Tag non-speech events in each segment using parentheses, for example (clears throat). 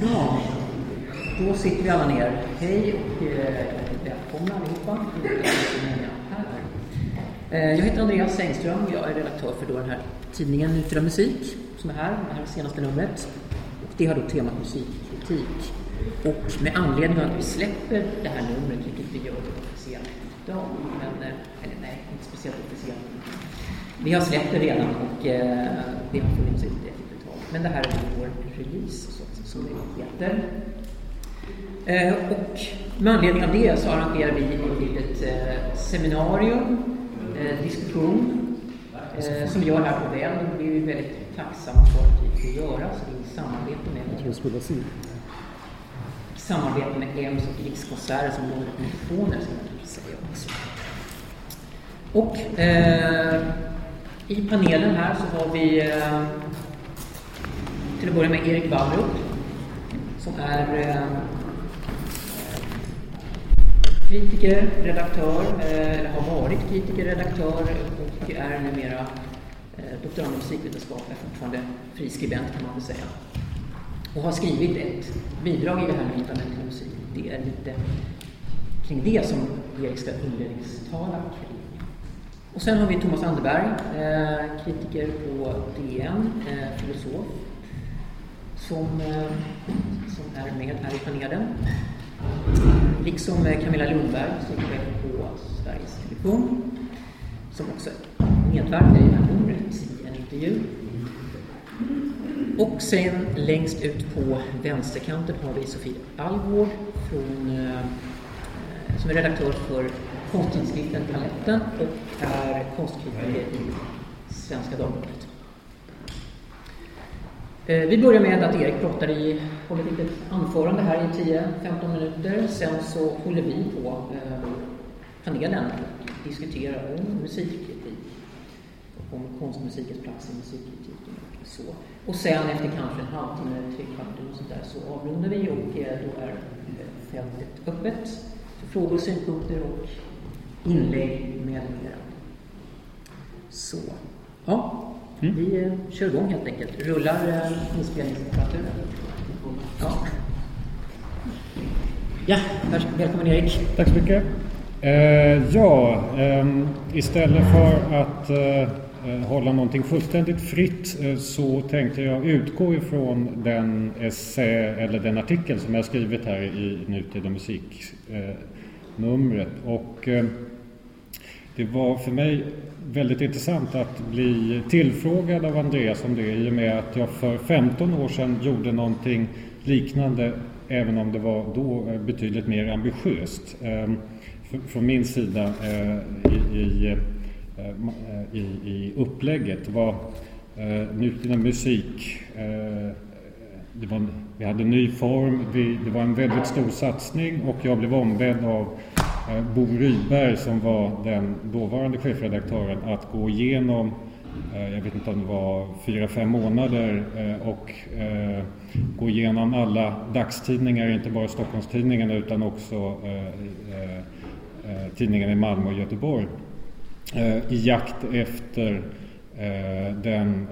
Bra. Då sitter vi alla ner. Hej och eh, välkomna allihopa. Eh, jag heter Andreas Engström. Jag är redaktör för då den här tidningen Nutida Musik som är här, det här senaste numret. Och det har då temat musikkritik. Och med anledning av att vi släpper det här numret, vilket vi gör officiellt idag, men, eh, eller nej, inte speciellt officiellt. Vi har släppt det redan och eh, det har funnits ute ett litet tag. Men det här är vår release, så, som det heter. Och med anledning av det så arrangerar vi ett litet eh, seminarium, eh, diskussion, eh, som vi gör här på Väl. Det är vi väldigt tacksamma för att vi får göra, så det är i samarbete med samarbete med EMS och Rikskonserter som lånar mikrofoner, säga också. Och eh, i panelen här så har vi eh, till att börja med Erik Wallrup som är eh, kritiker, redaktör, eh, eller har varit kritiker, redaktör och är numera eh, doktorand i musikvetenskap, är fortfarande friskribent kan man väl säga. Och har skrivit ett bidrag i det här med till musik. Det är lite kring det som Erik ska inledningstala kring. Och sen har vi Thomas Anderberg, eh, kritiker på DN, eh, filosof, som, eh, som är med här i panelen. Liksom eh, Camilla Lundberg som är på Sveriges Television, som också medverkar i det här numret i en intervju. Och sen längst ut på vänsterkanten har vi Sofie Alvgård från, eh, som är redaktör för konsttidskriften Paletten och är konstkritiker i Svenska Dagbladet. Eh, vi börjar med att Erik pratar i, håller ett litet anförande här i 10-15 minuter. Sen så håller vi på eh, panelen och diskuterar om musikkritik, om konstmusikens plats i musikkritiken och så. Och sen efter kanske en halvtimme, tre kvarter och sådär så avrundar vi och eh, då är fältet öppet för frågor, synpunkter och inlägg med mera. Så, ja. Mm. Vi eh, kör igång helt enkelt. Rullar eh, inspelningsapparaturen? Ja. Ja, välkommen Erik. Tack så mycket. Eh, ja, eh, istället för att eh, eh, hålla någonting fullständigt fritt så tänkte jag utgå ifrån den essä eller den artikel som jag skrivit här i Nutida musiknumret. och det var för mig väldigt intressant att bli tillfrågad av Andreas om det i och med att jag för 15 år sedan gjorde någonting liknande även om det var då eh, betydligt mer ambitiöst ehm, från min sida eh, i, i, eh, i, i upplägget. var nutida musik var, vi hade ny form, vi, det var en väldigt stor satsning och jag blev ombedd av Eh, Bo Rydberg som var den dåvarande chefredaktören att gå igenom eh, jag vet inte om det var fyra, fem månader eh, och gå igenom alla dagstidningar, inte bara Stockholmstidningarna utan också tidningarna i Malmö och Göteborg i jakt efter den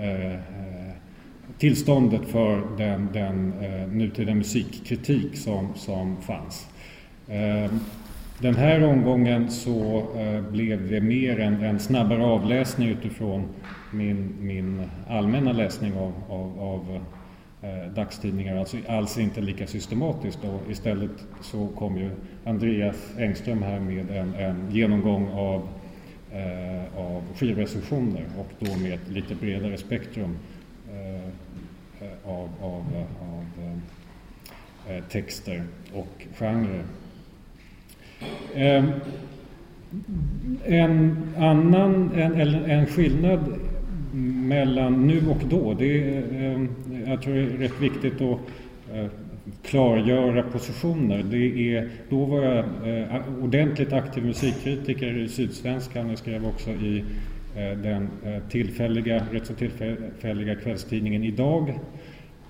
tillståndet för den, den nutida musikkritik som, som fanns. Ehm, den här omgången så eh, blev det mer en, en snabbare avläsning utifrån min, min allmänna läsning av, av, av eh, dagstidningar, alltså alls inte lika systematiskt. Och istället så kom ju Andreas Engström här med en, en genomgång av, eh, av skivrecensioner och då med ett lite bredare spektrum eh, eh av, av, av eh, texter och genrer. Ehm, en annan, en, en skillnad mellan nu och då, det är, ehm, jag tror det är rätt viktigt att eh, klargöra positioner. Det är, då var jag eh, ordentligt aktiv musikkritiker i Sydsvenskan. Jag skrev också i eh, den tillfälliga, rätt så tillfälliga kvällstidningen Idag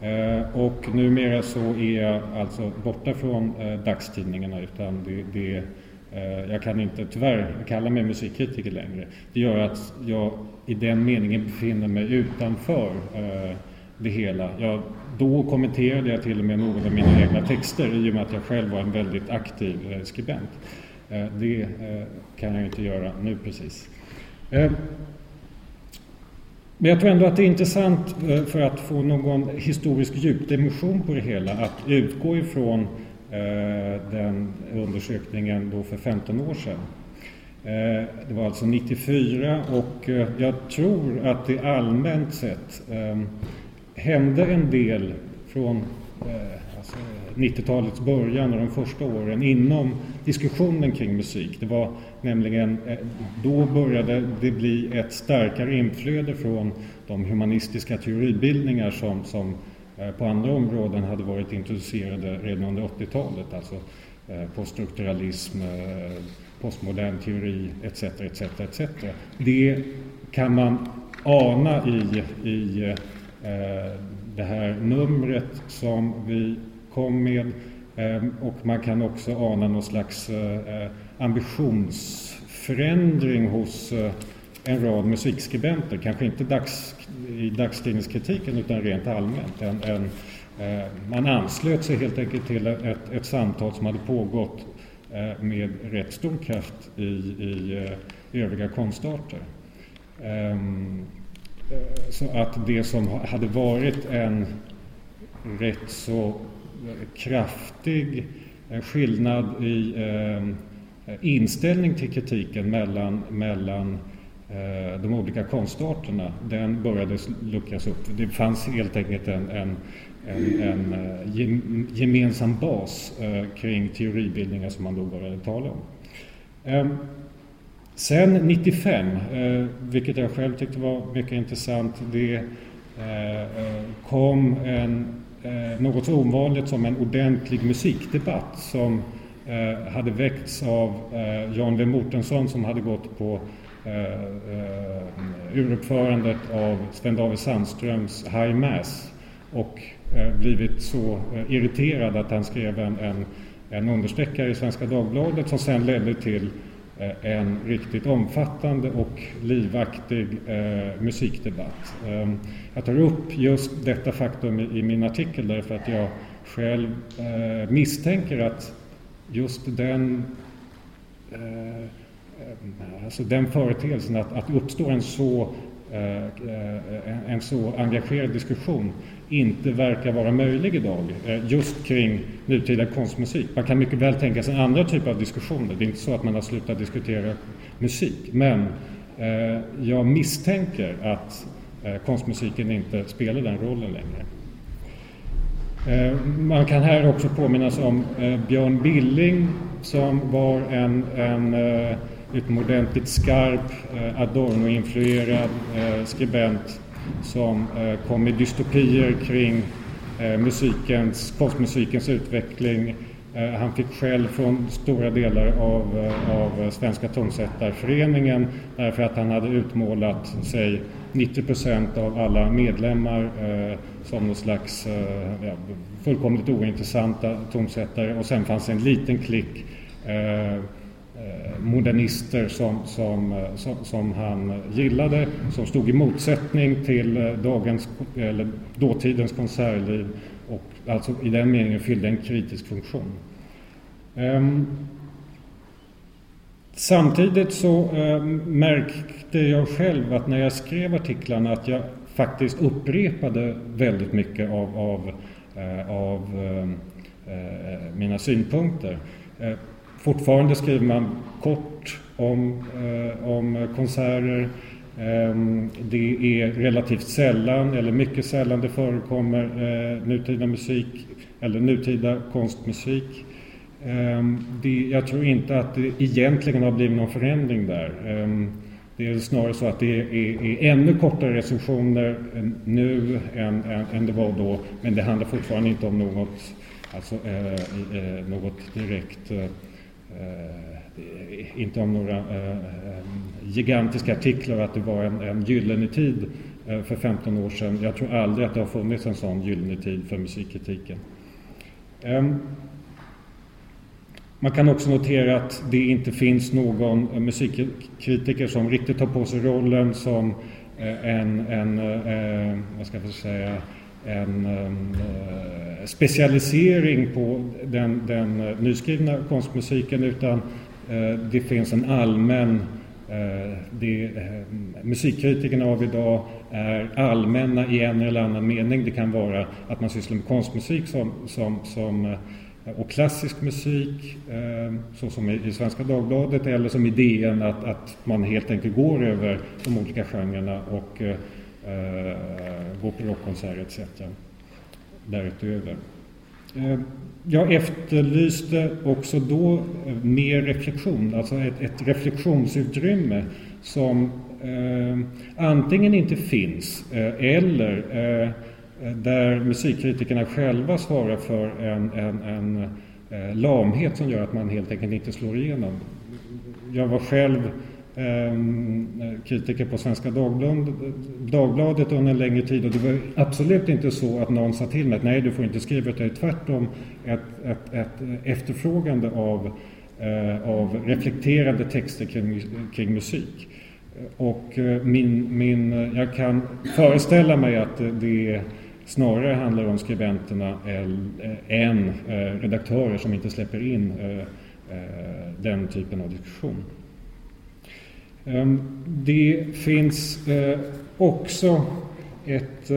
Eh, och numera så är jag alltså borta från eh, dagstidningarna utan det, det eh, jag kan inte tyvärr kalla mig musikkritiker längre. Det gör att jag i den meningen befinner mig utanför det hela. Jag, då kommenterade jag till och med några av mina egna texter i och med att jag själv var en väldigt aktiv skribent. Det kan jag inte göra nu precis. Men jag tror ändå att det är intressant eh, för att få någon historisk djupdimension på det hela att utgå ifrån eh, den undersökningen då för 15 år sedan. Eh, det var alltså 94 och jag tror att det allmänt sett ehm, hände en del från alltså, 90-talets början och de första åren inom diskussionen kring musik. Det var nämligen, eh, då började det bli ett starkare inflöde från de humanistiska teoribildningar som, som eh, på andra områden hade varit introducerade redan under 80-talet. Alltså eh, poststrukturalism, postmodern teori etc. etc, etc. Det kan man ana i, i det här numret som vi kom med och man kan också ana någon slags eh, ambitionsförändring hos eh, en rad musikskribenter, kanske inte dags, i dagstidningskritiken utan rent allmänt. En, en, eh, man anslöt sig helt enkelt till ett, ett samtal som hade pågått eh, med rätt stor kraft i, i övriga konstarter. Ehm, så att det som hade varit en rätt så kraftig skillnad i ehm, inställning till kritiken mellan, mellan eh, de olika konstarterna, den började luckras upp. Det fanns helt enkelt en, en en, en eh, gemensam bas eh, kring teoribildningar som man då började tala om. Ehm, sen 95, vilket jag själv tyckte var mycket intressant, det kom en, något så ovanligt som en ordentlig musikdebatt som Eh, hade väckts av eh, Jan W Mortensson som hade gått på eh, uruppförandet av Sven David Sandströms High Mass och Eh, blivit så eh, irriterad att han skrev en, en, en understreckare i Svenska Dagbladet som sen ledde till eh, en riktigt omfattande och livaktig eh, musikdebatt. Eh, jag tar upp just detta faktum i, i, min artikel därför att jag själv eh, misstänker att just den eh, eh, alltså den företeelsen att, att uppstå en så, eh, en så engagerad diskussion inte verkar vara möjlig idag eh, just kring nutida konstmusik. Man kan mycket väl tänka sig andra typer av diskussioner. Det är inte så att man har slutat diskutera musik. Men eh, jag misstänker att eh, konstmusiken inte spelar den rollen längre. Eh, man kan här också påminnas om eh, Björn Billing som var en, en eh, utomordentligt skarp Adorno-influerad skribent som kom med dystopier kring musikens, konstmusikens utveckling. Han fick skäll från stora delar av, av Svenska tonsättarföreningen därför att han hade utmålat, sig, 90 procent av alla medlemmar som någon slags eh, ja, fullkomligt ointressanta tonsättare och sen fanns en liten klick Eh, eh modernister som, som, eh, som, som, han gillade, som stod i motsättning till dagens, eller dåtidens konsertliv och alltså i den meningen fyllde en kritisk funktion. Um, Samtidigt så um, märkte jag själv att när jag skrev artiklarna att jag faktiskt upprepade väldigt mycket av, av, eh, av eh, eh, mina synpunkter. Fortfarande skriver man kort om, eh, om konserter. Eh, det är relativt sällan, eller mycket sällan, det förekommer eh, nutida musik eller nutida konstmusik. Ehm, det, jag tror inte att det egentligen har blivit någon förändring där. Ehm, det är snarare så att det är, är ännu kortare recensioner nu än, än, än, det var då. Men det handlar fortfarande inte om något, alltså, eh, eh, något direkt eh, eh inte om några eh, eh, gigantiska artiklar att det var en, en gyllene tid eh, för 15 år sedan. Jag tror aldrig att det har funnits en sån gyllene tid för musikkritiken. Eh, man kan också notera att det inte finns någon eh, musikkritiker som riktigt tar på sig rollen som eh, en, en eh, vad ska jag säga, en eh, specialisering på den, den nyskrivna konstmusiken utan det finns en allmän det, musikkritikerna av idag är allmänna i en eller annan mening. Det kan vara att man sysslar med konstmusik som, som, som Eh, och klassisk musik, ehm, så som i Svenska Dagbladet eller som i DN, att, att man helt enkelt går över de olika genrerna och eh, eh går på rockkonserter etc. därutöver. Ehm, jag efterlyste också då eh, mer reflektion, alltså ett, ett reflektionsutrymme som eh, antingen inte finns eh, eller där musikkritikerna själva svarar för en, en, en eh, lamhet som gör att man helt enkelt inte slår igenom. Jag var själv eh, kritiker på Svenska Dagbladet, under en längre tid och det var absolut inte så att någon sa till mig att nej du får inte skriva utan tvärtom ett, ett, ett efterfrågande av, eh, av reflekterande texter kring, kring musik. Och eh, min, min, jag kan föreställa mig att det snarare handlar om skribenterna eh, än eh, redaktörer som inte släpper in eh, den typen av diskussion. Ehm, det finns också ett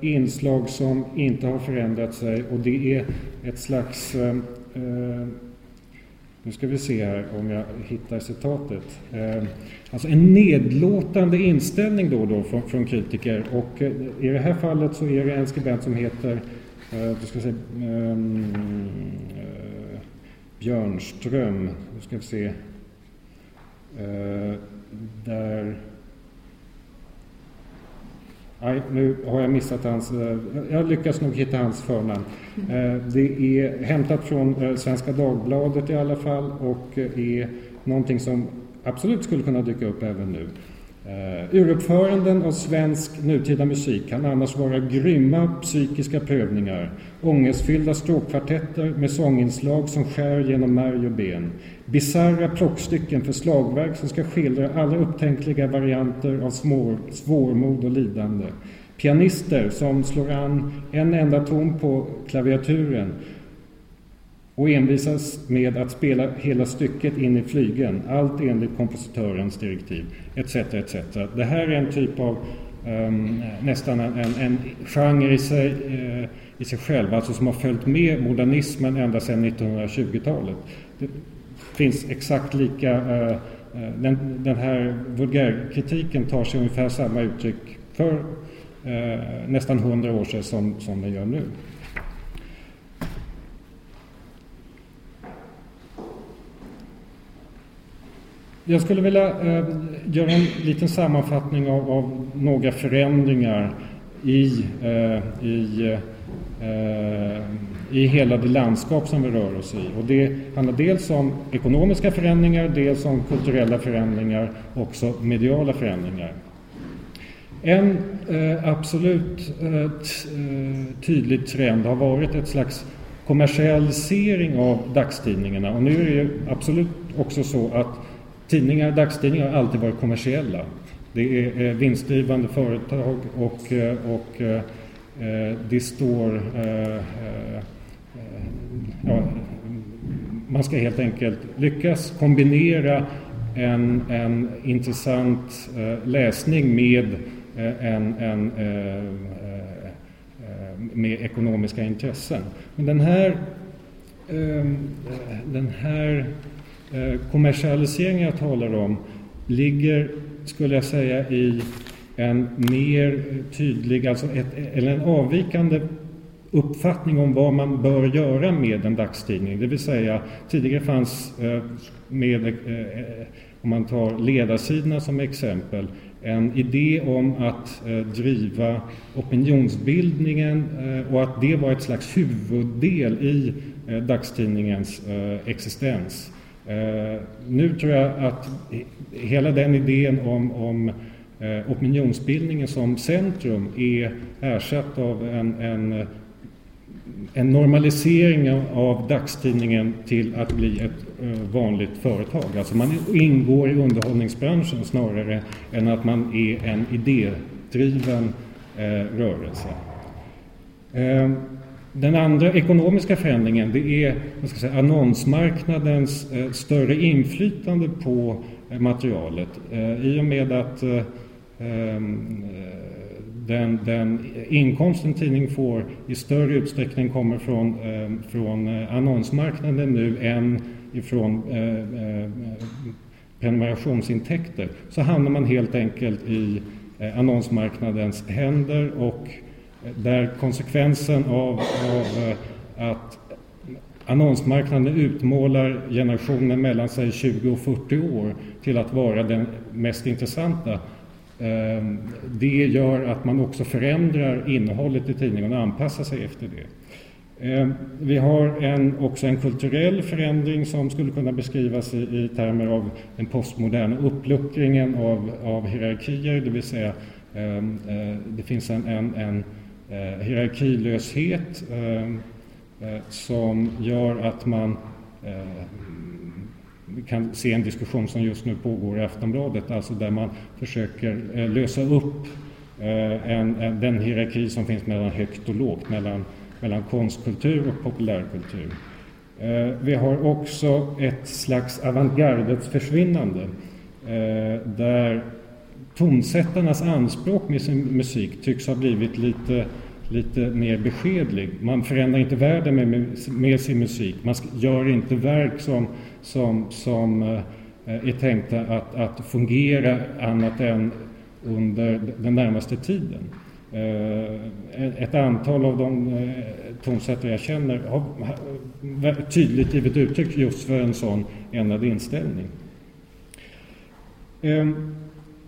inslag som inte har förändrat sig och det är ett slags nu ska vi se här om jag hittar citatet. Ehm, alltså en nedlåtande inställning då och då från, från kritiker och eh, i det här fallet så är det en skribent som heter eh, du ska se, ehm, eh, Björnström. Nu ska vi se. Där Nej, nu har jag missat hans... Eh, jag lyckas nog hitta hans förnamn. Eh, det är hämtat från eh, Svenska Dagbladet i alla fall och är någonting som absolut skulle kunna dyka upp även nu. Eh, uh, uruppföranden av svensk nutida musik kan annars vara grymma psykiska prövningar, ångestfyllda stråkkvartetter med sånginslag som skär genom märg och ben, bisarra plockstycken för slagverk som ska skildra alla upptänkliga varianter av smår, svårmod och lidande, pianister som slår an en enda ton på klaviaturen och envisas med att spela hela stycket in i flygen, allt enligt kompositörens direktiv, etc. etc. Det här är en typ av um, nästan en, en, en genre i sig, uh, i sig själv, alltså som har följt med modernismen ända sedan 1920-talet. Det finns exakt lika, uh, den, den, här vulgärkritiken tar sig ungefär samma uttryck för uh, nästan hundra år sedan som, som den gör nu. Jag skulle vilja eh, göra en liten sammanfattning av, av några förändringar i, eh, i, eh, i hela det landskap som vi rör oss i. Och det handlar dels om ekonomiska förändringar, dels om kulturella förändringar och också mediala förändringar. En eh, absolut eh, tydlig trend har varit ett slags kommersialisering av dagstidningarna och nu är det ju absolut också så att Tidningar, dagstidningar har alltid varit kommersiella. Det är eh, vinstdrivande företag och, eh, och eh, eh det står... Eh, eh, ja, man ska helt enkelt lyckas kombinera en, en intressant läsning med, en, en, med ekonomiska intressen. Men den här, den här Eh, kommersialiseringen jag talar om ligger, skulle jag säga, i en mer tydlig, alltså ett, eller en avvikande uppfattning om vad man bör göra med en dagstidning. Det vill säga, tidigare fanns eh, med, eh, om man tar ledarsidorna som exempel, en idé om att driva opinionsbildningen och att det var ett slags huvuddel i dagstidningens existens. Eh, nu tror jag att hela den idén om, om eh, opinionsbildningen som centrum är ersatt av en, en, en normalisering av dagstidningen till att bli ett eh, vanligt företag. Alltså man ingår i underhållningsbranschen snarare än att man är en idédriven rörelse. Den andra ekonomiska förändringen det är vad ska säga, annonsmarknadens eh, större inflytande på eh, materialet. Eh, I och med att eh, ehm, eh, den, den inkomst en tidning får i större utsträckning kommer från, ehm, från eh, annonsmarknaden nu än ifrån prenumerationsintäkter så hamnar man helt enkelt i annonsmarknadens händer och där konsekvensen av, av eh, att annonsmarknaden utmålar generationen mellan sig 20 och 40 år till att vara den mest intressanta. Ehm, det gör att man också förändrar innehållet i tidningen och anpassar sig efter det. Ehm, vi har en, också en kulturell förändring som skulle kunna beskrivas i, i termer av den postmoderna uppluckringen av, av hierarkier, det vill säga ehm, eh, det finns en, en, en Eh, hierarkilöshet eh, eh, som gör att man vi kan se en diskussion som just nu pågår i Aftonbladet, alltså där man försöker eh, lösa upp en, en, den hierarki som finns mellan högt och lågt, mellan, mellan konstkultur och populärkultur. Vi har också ett slags avantgardets försvinnande där tonsättarnas anspråk med sin musik tycks ha blivit lite, lite mer beskedlig. Man förändrar inte världen med, med sin musik. Man gör inte verk som, som, som eh, är tänkta att, att fungera annat än under den närmaste tiden. Eh, ett antal av de eh, tonsättare jag känner har tydligt givit uttryck just för en sån ändrad inställning. Ehm,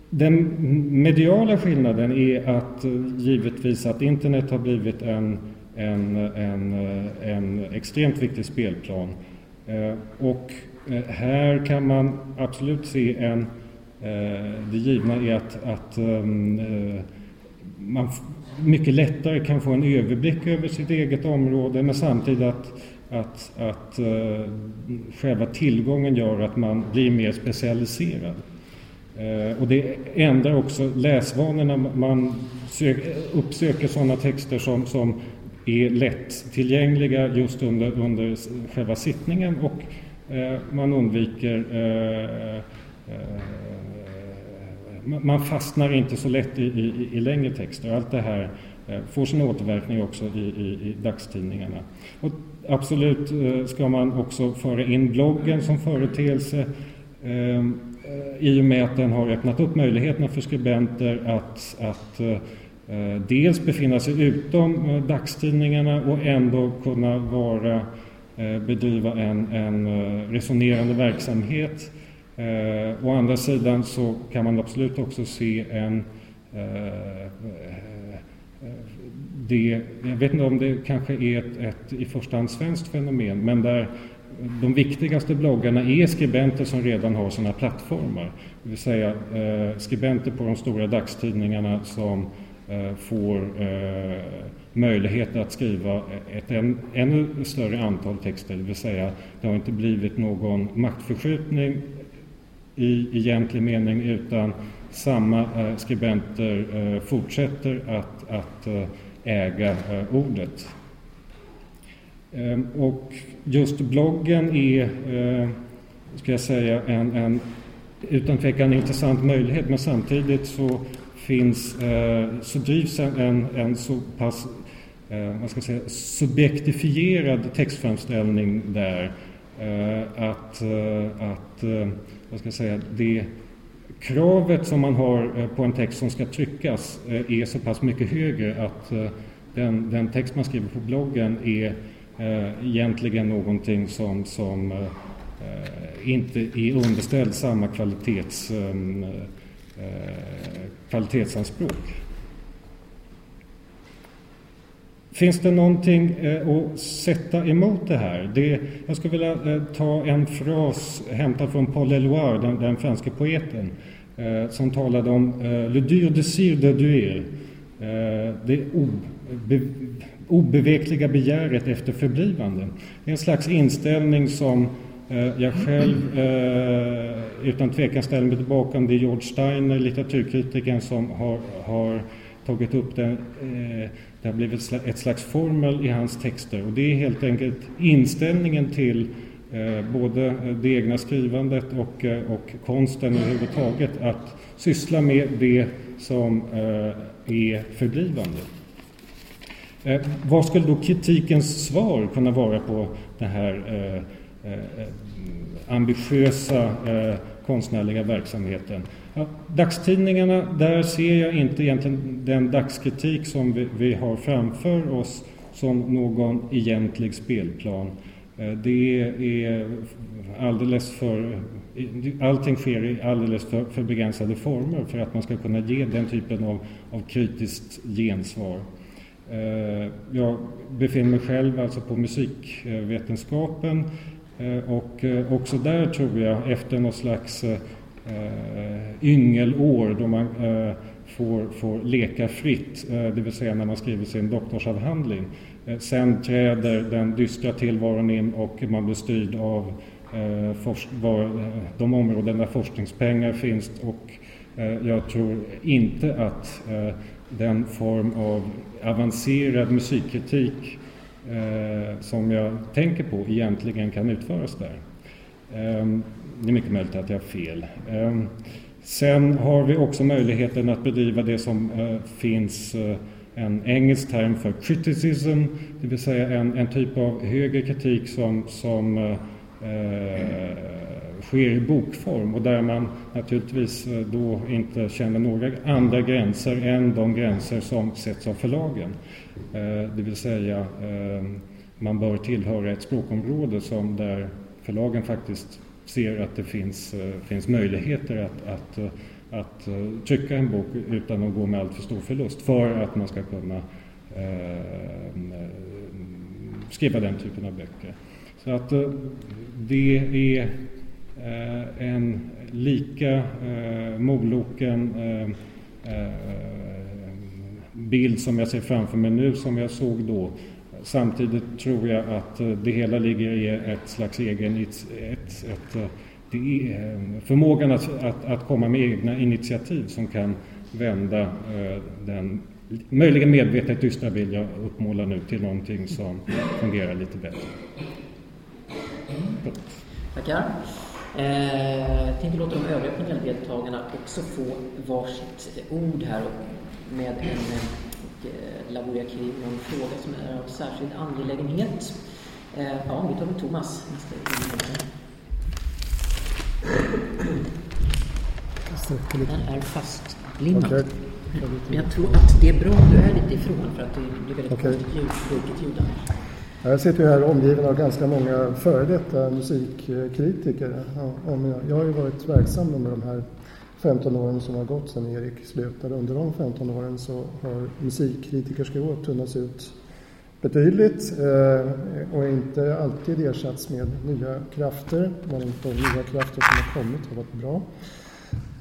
den mediala skillnaden är att eh, givetvis att internet har blivit en, en, en, eh, en extremt viktig spelplan. Eh, och här kan man absolut se en... Det givna är att, att ehm, man mycket lättare kan få en överblick över sitt eget område men samtidigt att, att, att själva tillgången gör att man blir mer specialiserad. Eh, och det ändrar också läsvanorna. Man uppsöker sådana texter som, som är lättillgängliga just under, under själva sittningen och eh, man undviker eh, man fastnar inte så lätt i, i, i längre texter. Allt det här får sin återverkning också i, i, i dagstidningarna. Och absolut ska man också föra in bloggen som företeelse. Ehm, Eh, I och med att den har öppnat upp möjligheterna för skribenter att, att eh, dels befinna sig utom eh, dagstidningarna och ändå kunna vara, bedriva en, en resonerande verksamhet. å andra sidan så kan man absolut också se en det, jag vet inte om det kanske är ett, ett i första hand svenskt fenomen, men där de viktigaste bloggarna är skribenter som redan har sina plattformar. Det vill säga eh, skribenter på de stora dagstidningarna som eh, får eh, möjlighet att skriva ett än, ännu större antal texter. Det vill säga, det har inte blivit någon maktförskjutning i egentlig mening utan samma eh, skribenter eh, fortsätter att, att eh, äga eh, ordet. Ehm, och just bloggen är, eh, ska jag säga, en, en utan tvekan intressant möjlighet men samtidigt så finns, eh, så drivs en, en så pass eh, vad ska jag säga, subjektifierad textframställning där eh, att, eh, att eh, vad ska jag säga, det kravet som man har på en text som ska tryckas är så pass mycket högre att den, den text man skriver på bloggen är eh, egentligen någonting som, som eh, inte är underställd samma kvalitets, ehm, eh, kvalitetsanspråk. Finns det någonting eh, att sätta emot det här? Det, jag skulle vilja eh, ta en fras hämtad från Paul Eloire, den, den franske poeten, eh, som talade om Le dur désir de duer. det obevekliga begäret efter förblivande. Det är en slags inställning som eh, jag själv eh, utan tvekan ställer mig bakom. Det är George Steiner, litteraturkritiken, som har, har tagit upp den, eh, det har blivit ett slags formel i hans texter och det är helt enkelt inställningen till både det egna skrivandet och, och konsten överhuvudtaget att syssla med det som är Eh, Vad skulle då kritikens svar kunna vara på den här eh, eh, ambitiösa eh, konstnärliga verksamheten? Ja, dagstidningarna, där ser jag inte egentligen den dagskritik som vi, vi har framför oss som någon egentlig spelplan. Det är alldeles för... Allting sker i alldeles för, för begränsade former för att man ska kunna ge den typen av, av kritiskt gensvar. Eh, jag befinner mig själv alltså på musikvetenskapen eh, och eh, också där tror jag efter något slags yngelår då man får, får leka fritt, det vill säga när man skriver sin doktorsavhandling. Sen träder den dystra tillvaron in och man blir styrd av var, de områden där forskningspengar finns och jag tror inte att den form av avancerad musikkritik eh, som jag tänker på egentligen kan utföras där. Eh, det är mycket möjligt att jag har fel. Eh, sen har vi också möjligheten att bedriva det som eh, finns eh, en engelsk term för criticism, det vill säga en, en typ av högre kritik som, som eh, eh sker i bokform och där man naturligtvis eh, då inte känner några andra gränser än de gränser som sätts av förlagen. Eh, det vill säga eh, man bör tillhöra ett språkområde som där förlagen faktiskt ser att det finns, finns möjligheter att, att, att trycka en bok utan att gå med alltför stor förlust för att man ska kunna skriva den typen av böcker. Så att det är en lika eh, moloken bild som jag ser framför mig nu som jag såg då. Samtidigt tror jag att eh, det hela ligger i ett slags egen... Ett, ett, ett, eh, det är eh, förmågan att, att, att, komma med egna initiativ som kan vända den möjligen medvetet dystra bild jag uppmålar nu till någonting som fungerar lite bättre. Tackar. Eh, jag tänkte låta de övriga paneldeltagarna också få varsitt ord här med en Eh, laborera kring någon fråga som är av särskild angelägenhet. Eh, ja, vi tar med Thomas Den är fastlimmad. Okay. Jag tror att det är bra om du är lite ifrån för att det blir väldigt okay. konstigt ljud, ljud jag sitter ju här omgiven av ganska många före detta musikkritiker. Jag har ju varit verksam under de här 15 åren som har gått sedan Erik slutade. Under de 15 åren så har musikkritikerskået tunnats ut betydligt eh, och inte alltid ersatts med nya krafter. Men de nya krafter som har kommit har varit bra.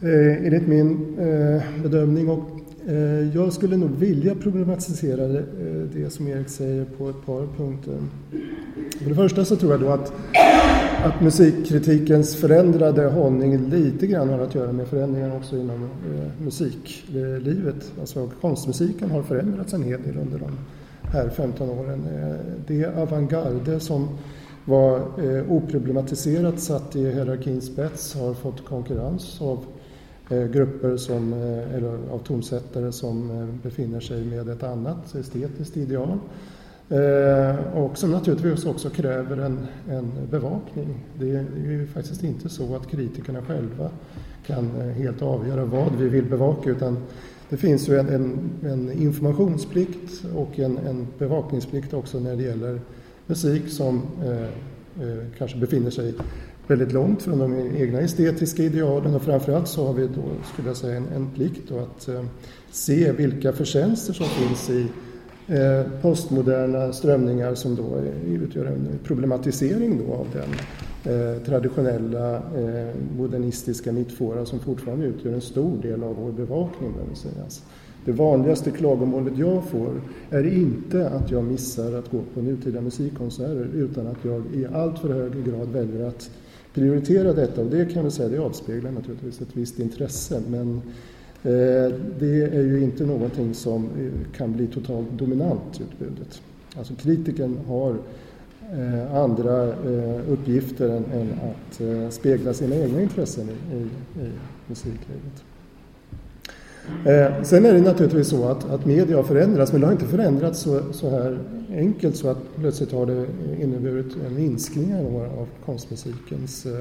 Eh, enligt min eh, bedömning och Eh, jag skulle nog vilja problematisera eh, det som Erik säger på ett par punkter. För det första så tror jag då att att musikkritikens förändrade hållning lite grann har att göra med förändringar också inom eh, musiklivet. Alltså konstmusiken har förändrats en hel del under de här 15 åren. Det avantgarde som var oproblematiserat satt i hierarkins spets har fått konkurrens av Eh, grupper som, eh, eller av tonsättare som eh, befinner sig med ett annat estetiskt ideal. Och som naturligtvis också kräver en, en bevakning. Det är, ju faktiskt inte så att kritikerna själva kan helt avgöra vad vi vill bevaka utan det finns ju en, en, en informationsplikt och en, en, bevakningsplikt också när det gäller musik som eh, eh, kanske befinner sig väldigt långt från de egna estetiska idealen och framförallt så har vi då, skulle jag säga, en, en plikt att eh, se vilka förtjänster som finns i Eh, postmoderna strömningar som då utgör en problematisering då av den eh, traditionella eh, modernistiska mittfåra som fortfarande utgör en stor del av vår bevakning. Sägas. Alltså, det vanligaste klagomålet jag får är inte att jag missar att gå på nutida musikkonserter utan att jag i allt för hög grad väljer att prioritera detta och det kan jag säga, det avspeglar naturligtvis ett visst intresse men eh, det är ju inte någonting som eh, kan bli totalt dominant i utbudet. Alltså kritiken har eh, andra uppgifter än, att spegla sina egna intressen i, musiklivet. Sen är det naturligtvis så att, att media har förändrats, men det har inte förändrats så, så här enkelt så att plötsligt har det inneburit en minskning av konstmusikens eh,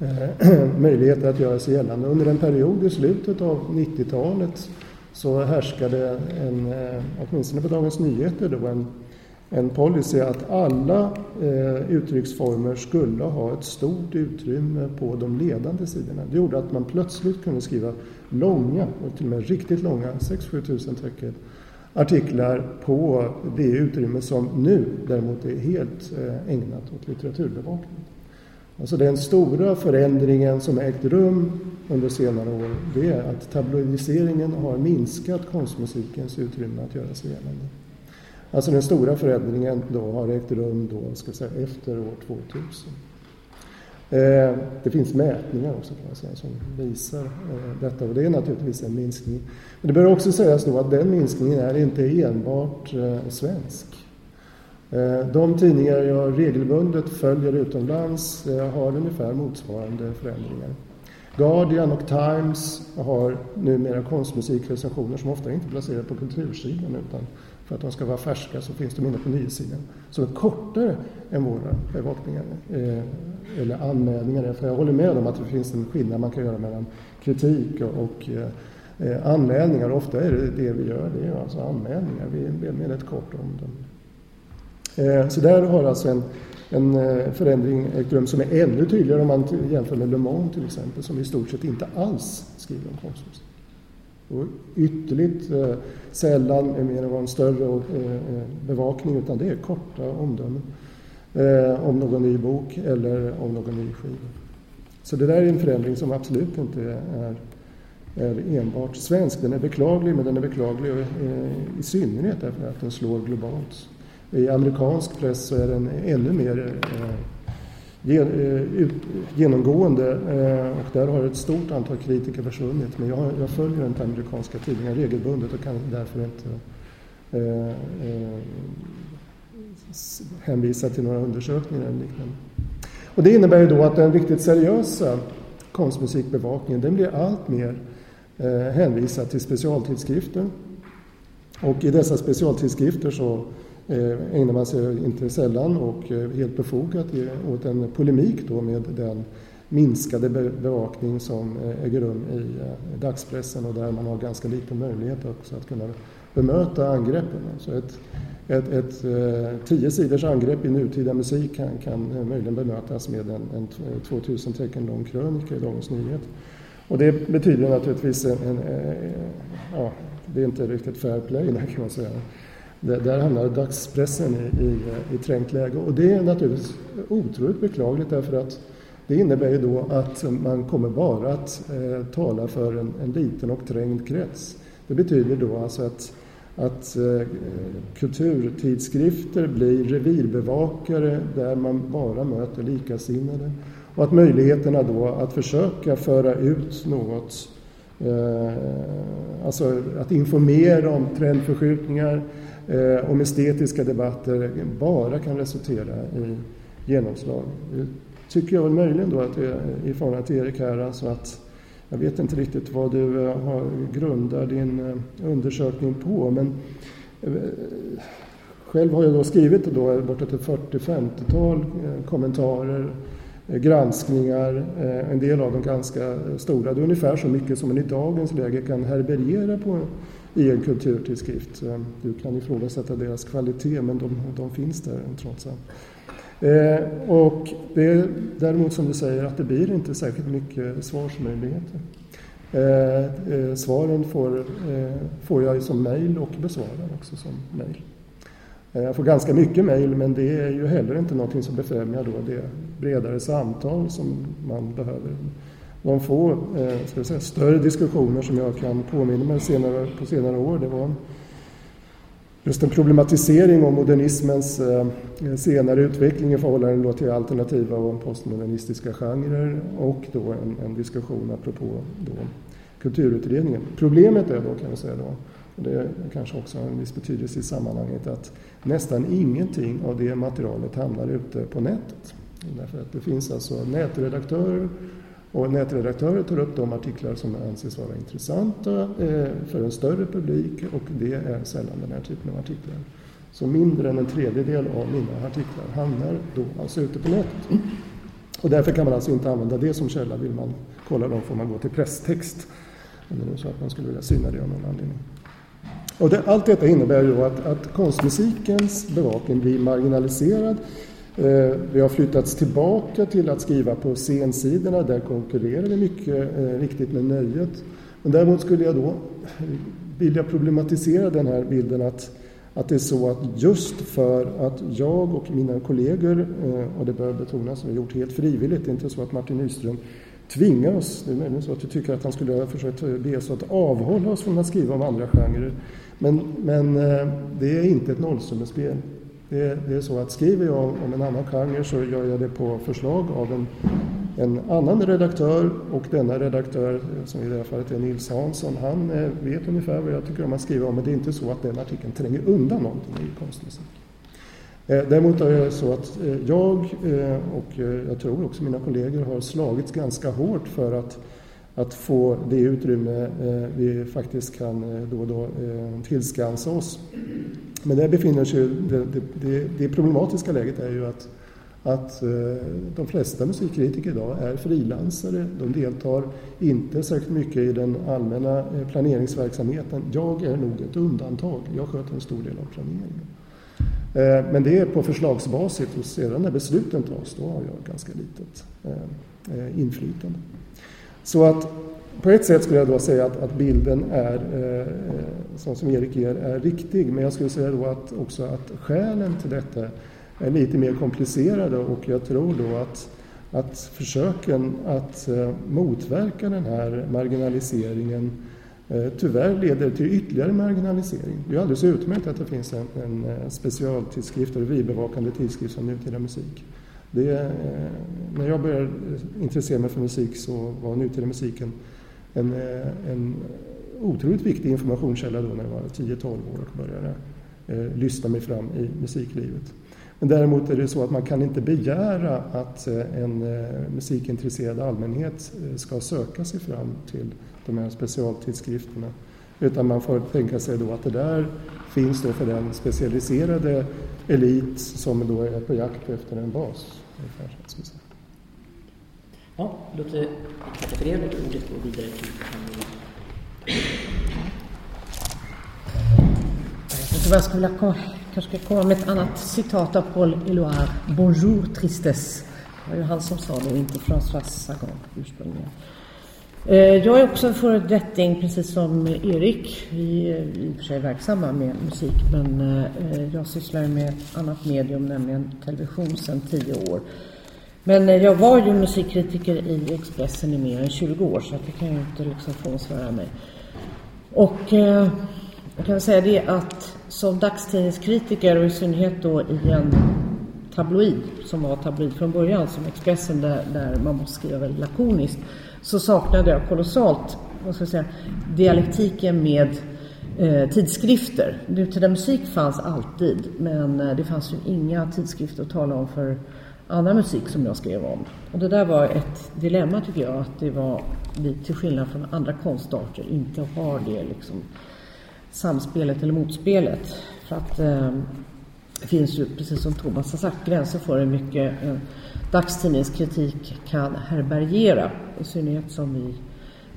eh (clears throat) möjligheter att göra sig gällande. Under en period i slutet av 90-talet så härskade en, eh, åtminstone på Dagens Nyheter, då en en policy att alla eh, uttrycksformer skulle ha ett stort utrymme på de ledande sidorna. Det gjorde att man plötsligt kunde skriva långa, och till och med riktigt långa, 6-7 tusen tecken, artiklar på det utrymme som nu däremot är helt eh, ägnat åt litteraturbevakning. Alltså den stora förändringen som ägt rum under senare år, det är att tabloidiseringen har minskat konstmusikens utrymme att göra sig gällande. Alltså den stora förändringen då har ägt rum då, ska säga, efter år 2000. Eh, det finns mätningar också kan jag säga, som visar eh, detta och det är naturligtvis en minskning. Men det bör också sägas då att den minskningen är inte enbart eh, svensk. De tidningar jag regelbundet följer utomlands har ungefär motsvarande förändringar. Guardian och Times har numera konstmusikrecensioner som ofta inte är placerade på kultursidan utan för att de ska vara färska så finns de inne på nyhetssidan. Som är kortare än våra bevakningar eh, eller anmälningar. För jag håller med om att det finns en skillnad man kan göra mellan kritik och, och eh, eh anmälningar. Ofta är det det vi gör, det är alltså anmälningar. Vi är med ett kort om dem. Eh, så där har alltså en, en eh, förändring ägt rum som är ännu tydligare om man jämför med Le Monde till exempel som i stort sett inte alls skriver om konstmusik. Och ytterligt eh, sällan med någon större eh, eh, bevakning utan det är korta omdömen eh, om någon ny bok eller om någon ny skiva. Så det där är en förändring som absolut inte är, är enbart svensk. Den är beklaglig, men den är beklaglig eh, i synnerhet därför att den slår globalt. I amerikansk press så är den ännu mer Eh, Eh, genomgående eh, och där har ett stort antal kritiker försvunnit. Men jag, jag följer inte amerikanska tidningar regelbundet och kan därför inte eh, eh, hänvisa till några undersökningar eller liknande. Och det innebär ju då att den riktigt seriösa konstmusikbevakningen den blir allt mer eh, hänvisad till specialtidskrifter. Och i dessa specialtidskrifter så Eh, ägnar man sig inte sällan och eh, helt befogat åt en polemik då med den minskade bevakning som eh, äger rum i dagspressen och där man har ganska liten möjlighet också att kunna bemöta angreppen. Så ett, ett, ett tio sidors angrepp i nutida musik kan, kan möjligen bemötas med en, en 2000 tecken lång krönika i Dagens Nyheter. Och det betyder naturligtvis en, en, ja, det är inte riktigt fair play där kan man säga. Där hamnade dagspressen i, i, i trängt läge och det är naturligtvis otroligt beklagligt därför att det innebär ju då att man kommer bara att eh, tala för en, en, liten och trängd krets. Det betyder då alltså att, att eh, kulturtidskrifter blir revirbevakare där man bara möter likasinnade och att möjligheterna då att försöka föra ut något, eh, alltså att informera om trendförskjutningar, eh, om estetiska debatter bara kan resultera i genomslag. Det tycker jag väl möjligen då att det är i förhållande till Erik här, alltså att jag vet inte riktigt vad du eh, har grundar din eh, undersökning på, men eh, själv har jag då skrivit då bortåt ett 40-50-tal eh, kommentarer, eh, granskningar, en del av dem ganska stora. Det är ungefär så mycket som man i dagens läge kan härbärgera på i en kulturtidskrift. Du kan ifrågasätta deras kvalitet men de, de finns där trots allt. Eh, och det är däremot som du säger att det blir inte särskilt mycket svarsmöjligheter. Eh, eh, svaren får, eh, får jag som mejl och besvarar också som mejl. Eh, jag får ganska mycket mejl men det är ju heller inte någonting som befrämjar då det bredare samtal som man behöver de få eh, ska säga, större diskussioner som jag kan påminna mig senare, på senare år, det var just en problematisering om modernismens eh, senare utveckling i förhållande till alternativa och postmodernistiska genrer och då en, en diskussion apropå då kulturutredningen. Problemet är då kan jag säga då, och det kanske också har en viss betydelse i sammanhanget, att nästan ingenting av det materialet hamnar ute på nätet. Därför att det finns alltså nätredaktörer och nätredaktörer tar upp de artiklar som anses vara intressanta eh, för en större publik och det är sällan den här typen av artiklar. Så mindre än en tredjedel av mina artiklar hamnar då alltså ute på nätet. Och därför kan man alltså inte använda det som källa. Vill man kolla dem får man gå till presstext. Om det är så att man skulle vilja syna det av någon anledning. Och det, allt detta innebär ju att, att konstmusikens bevakning blir marginaliserad. Eh, vi har flyttats tillbaka till att skriva på scensidorna. Där konkurrerar vi mycket eh, riktigt med nöjet. Men däremot skulle jag då vilja problematisera den här bilden att att det är så att just för att jag och mina kollegor, eh, och det bör betonas, vi har gjort helt frivilligt, det är inte så att Martin Nyström tvingar oss, det är möjligen så att vi tycker att han skulle ha försökt be oss att avhålla oss från att skriva om andra genrer. Men, men det är inte ett nollsummespel. Det, det är så att skriver jag om en annan genre så gör jag det på förslag av en en annan redaktör och denna redaktör, som i det här fallet är Nils Hansson, han eh, vet ungefär vad jag tycker om att skriva om, men det är inte så att den artikeln tränger undan någonting i konstmusik. Eh, däremot är det så att eh, jag och jag tror också mina kollegor har slagits ganska hårt för att, att få det utrymme vi faktiskt kan då och då tillskansa oss. Men där befinner sig det, det, det problematiska läget är ju att att eh, de flesta musikkritiker idag är frilansare. De deltar inte särskilt mycket i den allmänna eh, planeringsverksamheten. Jag är nog ett undantag. Jag sköter en stor del av planeringen. Eh, men det är på förslagsbasis och sedan när besluten tas då har jag ganska litet inflytande. Så att på ett sätt skulle jag då säga att, att bilden är, eh, som, som Erik ger, är riktig. Men jag skulle säga då att också att skälen till detta är lite mer komplicerade och jag tror då att, att försöken att eh, motverka den här marginaliseringen eh, tyvärr leder till ytterligare marginalisering. Det är alldeles utmärkt att det finns en, en eh, specialtidskrift, och bevakande tidskrift som nutida musik. Det, eh, när jag började intressera mig för musik så var nutida musiken en, eh, en otroligt viktig informationskälla då när jag var 10-12 år och började eh, lyssna mig fram i musiklivet. Men däremot är det så att man kan inte begära att eh, en eh, musikintresserad allmänhet eh, ska söka sig fram till de här specialtidskrifterna. Utan man får tänka sig då att det där finns då för den specialiserade elit som då är på jakt efter en bas. Ja, låt oss tacka för det. Låt ordet gå vidare till Jag jag skulle vilja kanske ska komma med ett annat citat av Paul Eluard. Bonjour tristesse. Det var ju han som sa det, inte François Sagan ursprungligen. Eh, jag är också föredetting, precis som Erik. Vi är i och för sig verksamma med musik, men eh, jag sysslar med ett annat medium, nämligen television, sedan tio år. Men eh, jag var ju musikkritiker i Expressen i mer än 20 år, så det kan jag inte liksom frånsvära mig. Och eh, jag kan säga det att som dagstidningskritiker och i synnerhet då i en tabloid som var tabloid från början som Expressen där, där man måste skriva väldigt lakoniskt så saknade jag kolossalt vad ska jag säga, dialektiken med eh, tidskrifter. Nutida musik fanns alltid men eh, det fanns ju inga tidskrifter att tala om för annan musik som jag skrev om. Och det där var ett dilemma tycker jag att det var vi till skillnad från andra konstarter inte har det liksom samspelet eller motspelet. För att eh, det finns ju, precis som Thomas har sagt, gränser för hur mycket eh, dagstidningskritik kan härbärgera. I synnerhet som vi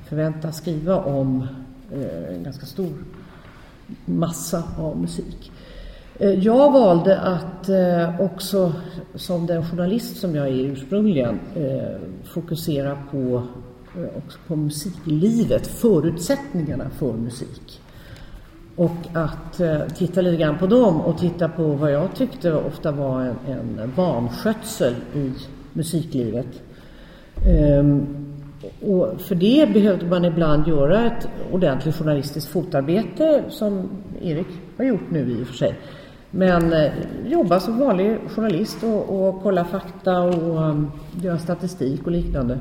förväntas skriva om eh, en ganska stor massa av musik. Eh, jag valde att eh, också, som den journalist som jag är ursprungligen, eh, fokusera på, också på musiklivet, förutsättningarna för musik. Och att titta lite grann på dem och titta på vad jag tyckte ofta var en, en vanskötsel i musiklivet. Ehm, och för det behövde man ibland göra ett ordentligt journalistiskt fotarbete som Erik har gjort nu i och för sig. Men eh, jobba som vanlig journalist och, och kolla fakta och um, göra statistik och liknande.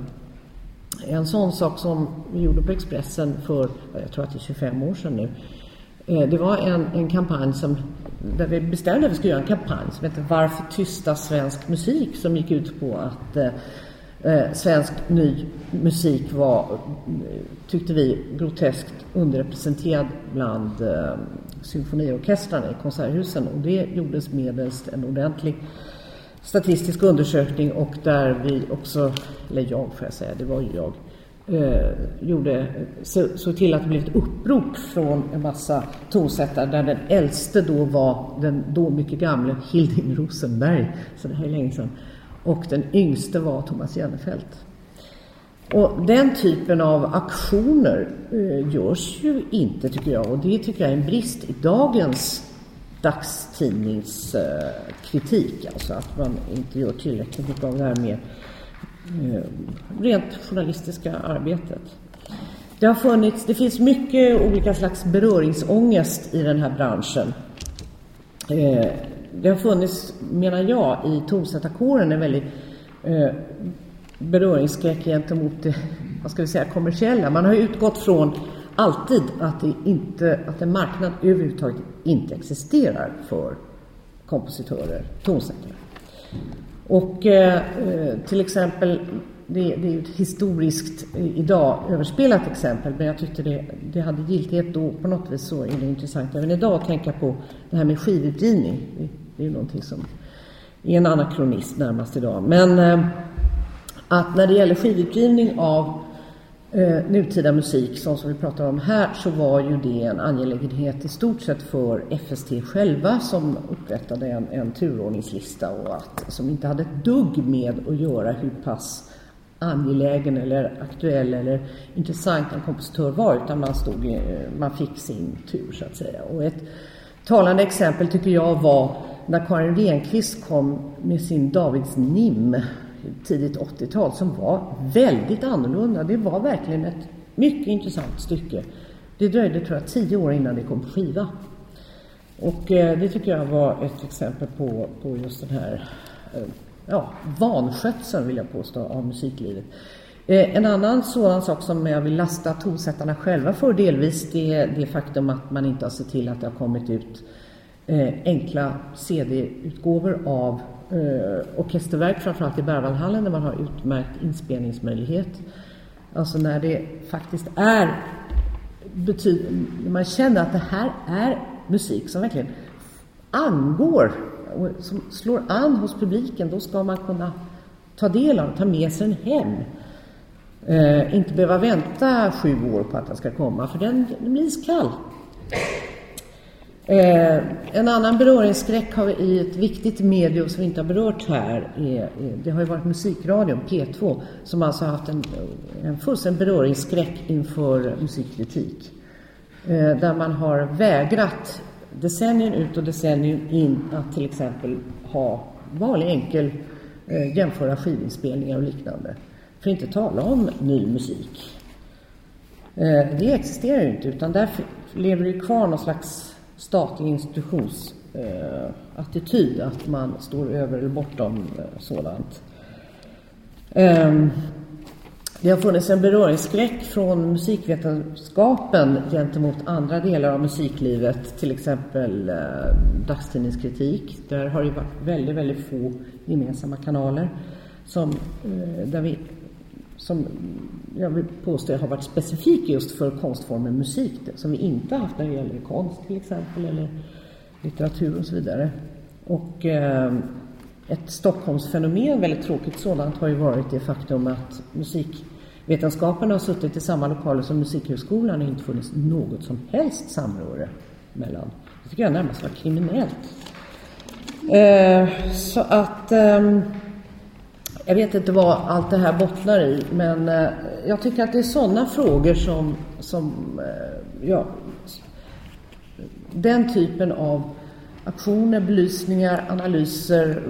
En sån sak som vi gjorde på Expressen för, jag tror att det är 25 år sedan nu. Eh, det var en, en kampanj som, där vi bestämde att vi skulle göra en kampanj som heter Varför tysta svensk musik? Som gick ut på att eh, eh svensk ny musik var, tyckte vi, groteskt underrepresenterad bland eh, symfoniorkestrarna i konserthusen. Och det gjordes medelst en ordentlig statistisk undersökning och där vi också, eller jag får jag säga, det var ju jag, eh, gjorde, så, så till att det blev ett upprop från en massa tonsättare där den äldste då var den då mycket gamle Hilding Rosenberg, så det här är länge sedan, och den yngste var Thomas Jennefelt. Och den typen av aktioner eh, görs ju inte tycker jag och det tycker jag är en brist i dagens dagstidningskritik, eh, alltså att man inte gör tillräckligt mycket av det här med eh, rent journalistiska arbetet. Det har funnits, det finns mycket olika slags beröringsångest i den här branschen. Eh, det har funnits, menar jag, i tonsättarkåren en väldigt eh, beröringsskräck gentemot det, vad ska vi säga, kommersiella. Man har utgått från alltid att, det inte, att en marknad överhuvudtaget inte existerar för kompositörer, tonsättare. Och eh, till exempel, det, det är ett historiskt eh, idag överspelat exempel, men jag tyckte det, det hade giltighet då. På något vis så är det intressant även idag att tänka på det här med skivutgivning. Det, det är ju någonting som är en anakronism närmast idag. Men eh, att när det gäller skivutgivning av eh, nutida musik, som, som vi pratar om här, så var ju det en angelägenhet i stort sett för FST själva som upprättade en, en turordningslista och att, som inte hade ett dugg med att göra hur pass angelägen eller aktuell eller intressant en kompositör var utan man, stod, eh, man fick sin tur så att säga. Och ett talande exempel tycker jag var när Karin Renqvist kom med sin Davids Nim tidigt 80-tal som var väldigt annorlunda. Det var verkligen ett mycket intressant stycke. Det dröjde tror jag tio år innan det kom på skiva. Och eh, det tycker jag var ett exempel på, på just den här eh, ja, vanskötseln vill jag påstå av musiklivet. Eh, en annan sådan sak som jag vill lasta tonsättarna själva för delvis det är det faktum att man inte har sett till att det har kommit ut eh, enkla CD-utgåvor av eh, orkesterverk, framförallt i Berwaldhallen där man har utmärkt inspelningsmöjlighet. Alltså när det faktiskt är betyder, man känner att det här är musik som verkligen angår och som slår an hos publiken, då ska man kunna ta del av ta med sig den hem. Eh, inte behöva vänta sju år på att den ska komma, för den, den blir iskall. Eh, en annan beröringsskräck har vi i ett viktigt medium som vi inte har berört här. Är, det har ju varit musikradion, P2, som alltså har haft en, en fullständig beröringsskräck inför musikkritik. Eh, där man har vägrat decennium ut och decennium in att till exempel ha vanlig enkel eh, jämföra skivinspelningar och liknande. För att inte tala om ny musik. Eh, det existerar ju inte utan där lever det kvar någon slags statlig institutionsattityd, eh, att man står över eller bortom eh, sådant. Eh, det har funnits en beröringsskräck från musikvetenskapen gentemot andra delar av musiklivet, till exempel eh, dagstidningskritik. Där har det varit väldigt, väldigt få gemensamma kanaler som, eh, där vi som jag vill påstå har varit specifik just för konstformen musik, som vi inte har haft när det gäller konst till exempel, eller litteratur och så vidare. Och eh, ett Stockholmsfenomen, väldigt tråkigt sådant, har ju varit det faktum att musikvetenskaperna har suttit i samma lokaler som Musikhögskolan och inte funnits något som helst samröre mellan. Det tycker jag närmast var kriminellt. Eh, så att eh, jag vet inte vad allt det här bottnar i, men eh, jag tycker att det är sådana frågor som, som eh, ja, den typen av aktioner, belysningar, analyser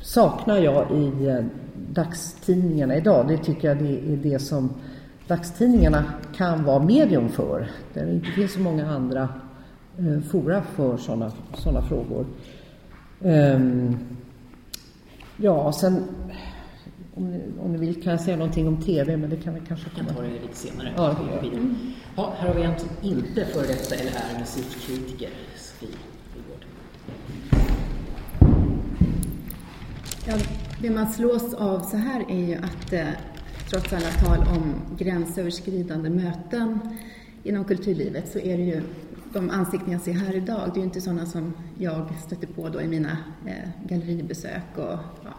saknar jag i eh, dagstidningarna idag. Det tycker jag det är det som dagstidningarna kan vara medium för. Där det inte finns så många andra fora för sådana såna frågor. Um, Ja, sen om, ni, om ni vill kan jag säga någonting om TV, men det kan vi kanske Jag kan ta det lite senare. Ja, det gör ja, här har vi en som inte före detta eller är musikkritiker, Sofie Frigård. Ja, det man slås av så här är ju att eh, trots alla tal om gränsöverskridande möten inom kulturlivet så är det ju de ansikten jag ser här idag, det är ju inte sådana som jag stöter på då i mina eh, galleribesök och ja,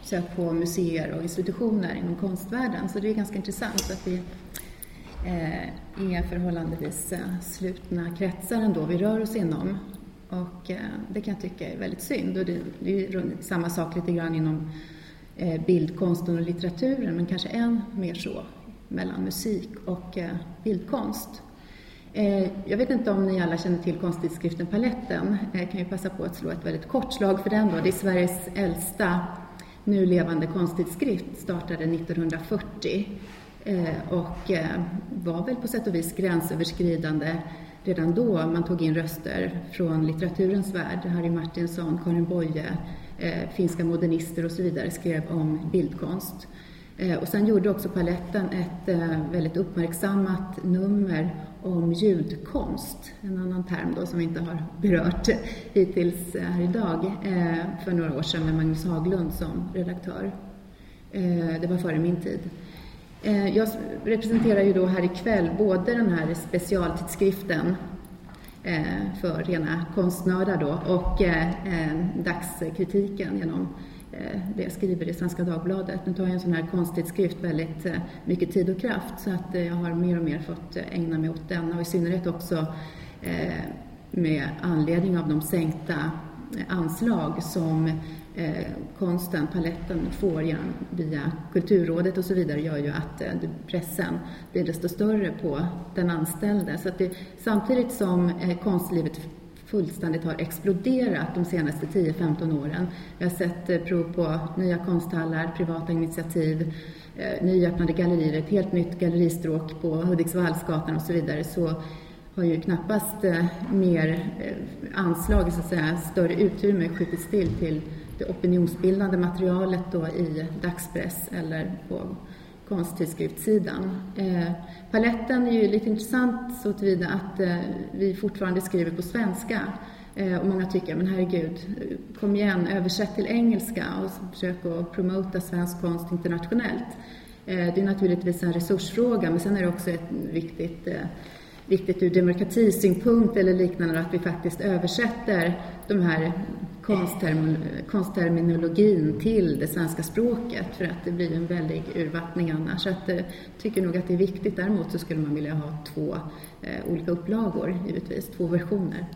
besök på museer och institutioner inom konstvärlden. Så det är ganska intressant att vi eh, är förhållandevis eh, slutna kretsar ändå vi rör oss inom. Och eh, det kan jag tycka är väldigt synd. Och det, det är samma sak lite grann inom eh, bildkonsten och litteraturen, men kanske än mer så mellan musik och eh, bildkonst. Eh, jag vet inte om ni alla känner till konsttidskriften Paletten. Eh, jag kan ju passa på att slå ett väldigt kort slag för den då. Det är Sveriges äldsta nu levande konsttidskrift, startade 1940 eh, och var väl på sätt och vis gränsöverskridande redan då man tog in röster från litteraturens värld. Harry Martinsson, Karin Boye, finska modernister och så vidare skrev om bildkonst. Och sen gjorde också Paletten ett väldigt uppmärksammat nummer om ljudkonst, en annan term då som vi inte har berört hittills här idag, eh, för några år sedan med Magnus Haglund som redaktör. Eh, det var före min tid. Eh, jag representerar ju då här ikväll både den här specialtidskriften för rena konstnördar då och dagskritiken genom Eh, det jag skriver i Svenska Dagbladet. Nu tar jag en sån här konsttidskrift väldigt eh, mycket tid och kraft så att eh, jag har mer och mer fått ägna mig åt den och i synnerhet också med anledning av de sänkta anslag som konsten, paletten får genom, via Kulturrådet och så vidare gör ju att pressen blir desto större på den anställde. Så att det, samtidigt som konstlivet fullständigt har exploderat de senaste 10-15 åren. Vi har sett eh, prov på nya konsthallar, privata initiativ, eh, nyöppnade gallerier, ett helt nytt galleristråk på Hudiksvallsgatan och så vidare. Så har ju knappast eh, mer anslag, så att säga, större utrymme skjutits till till det opinionsbildande materialet då i dagspress eller på konsttidskriftssidan. Eh, paletten är ju lite intressant så tillvida att eh, vi fortfarande skriver på svenska. Eh, och många tycker, men herregud, kom igen, översätt till engelska och försök att promota svensk konst internationellt. Eh, det är naturligtvis en resursfråga, men sen är det också ett viktigt eh, viktigt ur demokratisynpunkt eller liknande att vi faktiskt översätter de här konstterm konstterminologin till det svenska språket för att det blir en väldig urvattning annars. Så att, jag eh, tycker nog att det är viktigt. Däremot så skulle man vilja ha två eh, olika upplagor givetvis, två versioner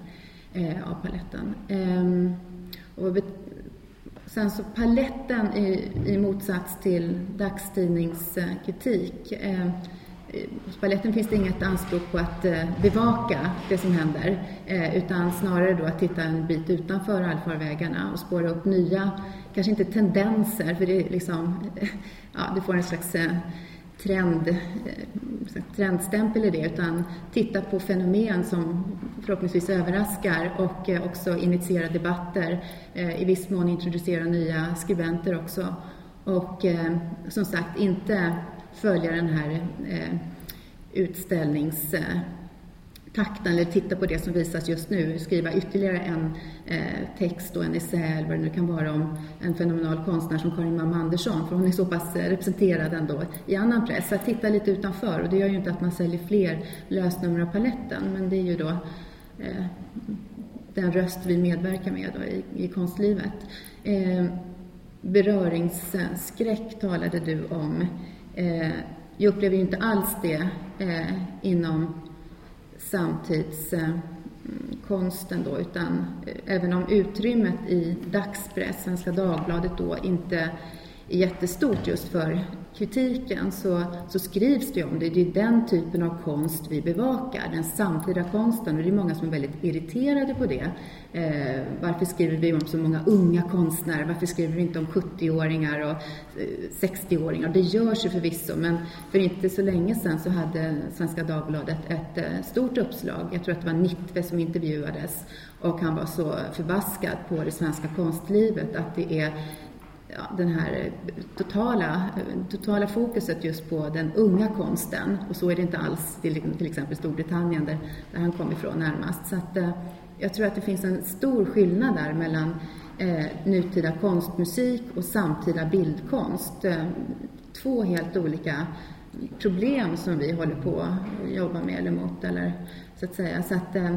eh, av paletten. Ehm, och sen så paletten i, i motsats till dagstidningskritik eh, hos baletten finns det inget anspråk på att eh, bevaka det som händer eh, utan snarare då att titta en bit utanför allfarvägarna och spåra upp nya, kanske inte tendenser för det är liksom, (laughs) ja, det får en slags trend, trendstämpel i det utan titta på fenomen som förhoppningsvis överraskar och också initiera debatter, i viss mån introducera nya skribenter också. Och som sagt inte följa den här eh, utställningstakten eller titta på det som visas just nu, skriva ytterligare en eh, text och en essä eller vad det nu kan vara om en fenomenal konstnär som Karin Mamma Andersson, för hon är så pass eh, representerad ändå i annan press. Att titta lite utanför och det gör ju inte att man säljer fler lösnummer av paletten, men det är ju då eh, den röst vi medverkar med då i, i konstlivet. Eh, beröringsskräck talade du om. Eh, jag upplever inte alls det eh, inom samtidskonsten då, utan eh, även om utrymmet i dagspress, Svenska Dagbladet då, inte är jättestort just för kritiken så, så skrivs det om det. Det är den typen av konst vi bevakar, den samtida konsten. Och det är många som är väldigt irriterade på det. Eh, varför skriver vi om så många unga konstnärer? Varför skriver vi inte om 70-åringar och eh, 60-åringar? Det görs ju förvisso, men för inte så länge sedan så hade Svenska Dagbladet ett eh, stort uppslag. Jag tror att det var Nittve som intervjuades och han var så förbaskad på det svenska konstlivet att det är ja, den här eh, totala, eh, totala fokuset just på den unga konsten. Och så är det inte alls till, till exempel Storbritannien där, där han kom ifrån närmast. Så att, eh, jag tror att det finns en stor skillnad där mellan eh, nutida konstmusik och samtida bildkonst. Eh, två helt olika problem som vi håller på att jobba med eller mot. Eller, så att säga. Så att, eh,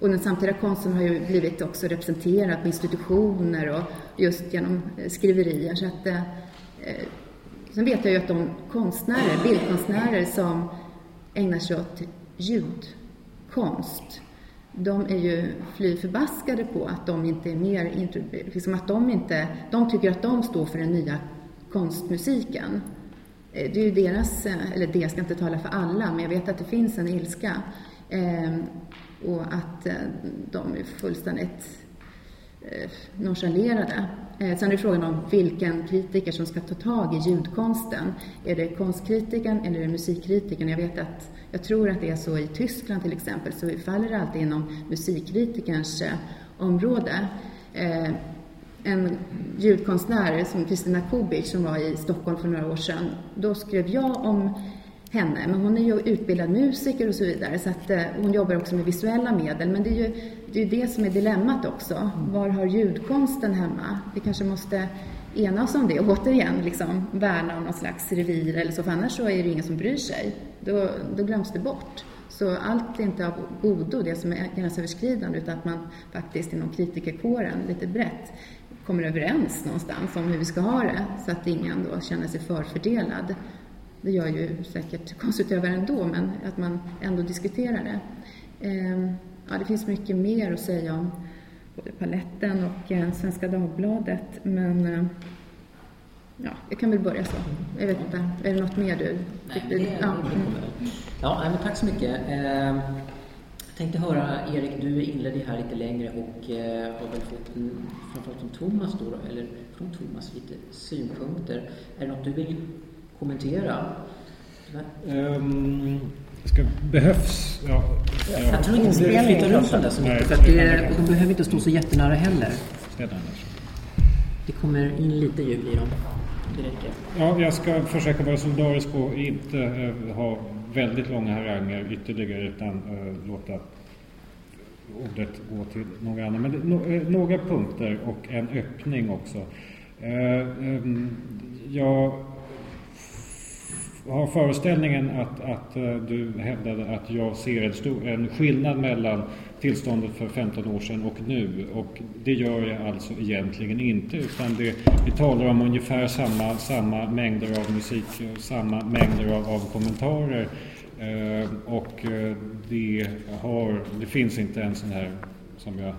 och den samtida konsten har ju blivit också representerad på institutioner och just genom eh, skriverier. Så att, eh, eh, sen vet jag ju att de konstnärer, bildkonstnärer som ägnar sig åt ljudkonst de är ju fly förbaskade på att de inte är mer, liksom att de inte, de tycker att de står för den nya konstmusiken. Eh, det är ju deras, eller det, jag ska inte tala för alla, men jag vet att det finns en ilska. Eh, och att eh, de är fullständigt eh, nonchalerade. Eh, sen är det frågan om vilken kritiker som ska ta tag i ljudkonsten. Är det konstkritikern eller är det musikkritikern? Jag vet att jag tror att det är så i Tyskland till exempel, så faller det alltid inom musikkritikerns område. En ljudkonstnär som Kristina Kubic som var i Stockholm för några år sedan, då skrev jag om henne. Men hon är ju utbildad musiker och så vidare så att eh, hon jobbar också med visuella medel. Men det är ju det, är det som är dilemmat också. Var har ljudkonsten hemma? Vi kanske måste enas om det och återigen liksom värna om någon slags revir eller så, för annars så är det ingen som bryr sig. Då, då glöms det bort. Så allt är inte av godo, det som är gränsöverskridande, utan att man faktiskt inom kritikerkåren lite brett kommer överens någonstans om hur vi ska ha det, så att ingen då känner sig förfördelad. Det gör ju säkert konstutövare ändå, men att man ändå diskuterar det. Ehm, ja, det finns mycket mer att säga om både Paletten och eh, Svenska Dagbladet. Men eh, ja, jag kan väl börja så. Jag vet inte, är det något mer du? Nej, det, ja. ja, men tack så mycket. Eh, jag tänkte höra, Erik, du inledde här lite längre och har väl fått, framförallt från Thomas då, eller från Thomas, lite synpunkter. Är det något du vill kommentera? Um, ska, behövs... Ja, ja. Jag tror inte vi flyttar runt den där så mycket. För att det, de behöver inte stå så jättenära heller. Det kommer in lite ljud i dem. Det räcker. Ja, jag ska försöka vara solidarisk och inte uh, ha väldigt långa haranger ytterligare utan uh, låta ordet gå till några andra. Men no, uh, några punkter och en öppning också. Um, jag har föreställningen att, att eh, du hävdade att jag ser en, stor, en skillnad mellan tillståndet för 15 år sedan och nu. Och det gör jag alltså egentligen inte utan det, vi talar om ungefär samma, samma mängder av musik, samma mängder av, av kommentarer. Eh, och eh, det, har, det finns inte en sån här som jag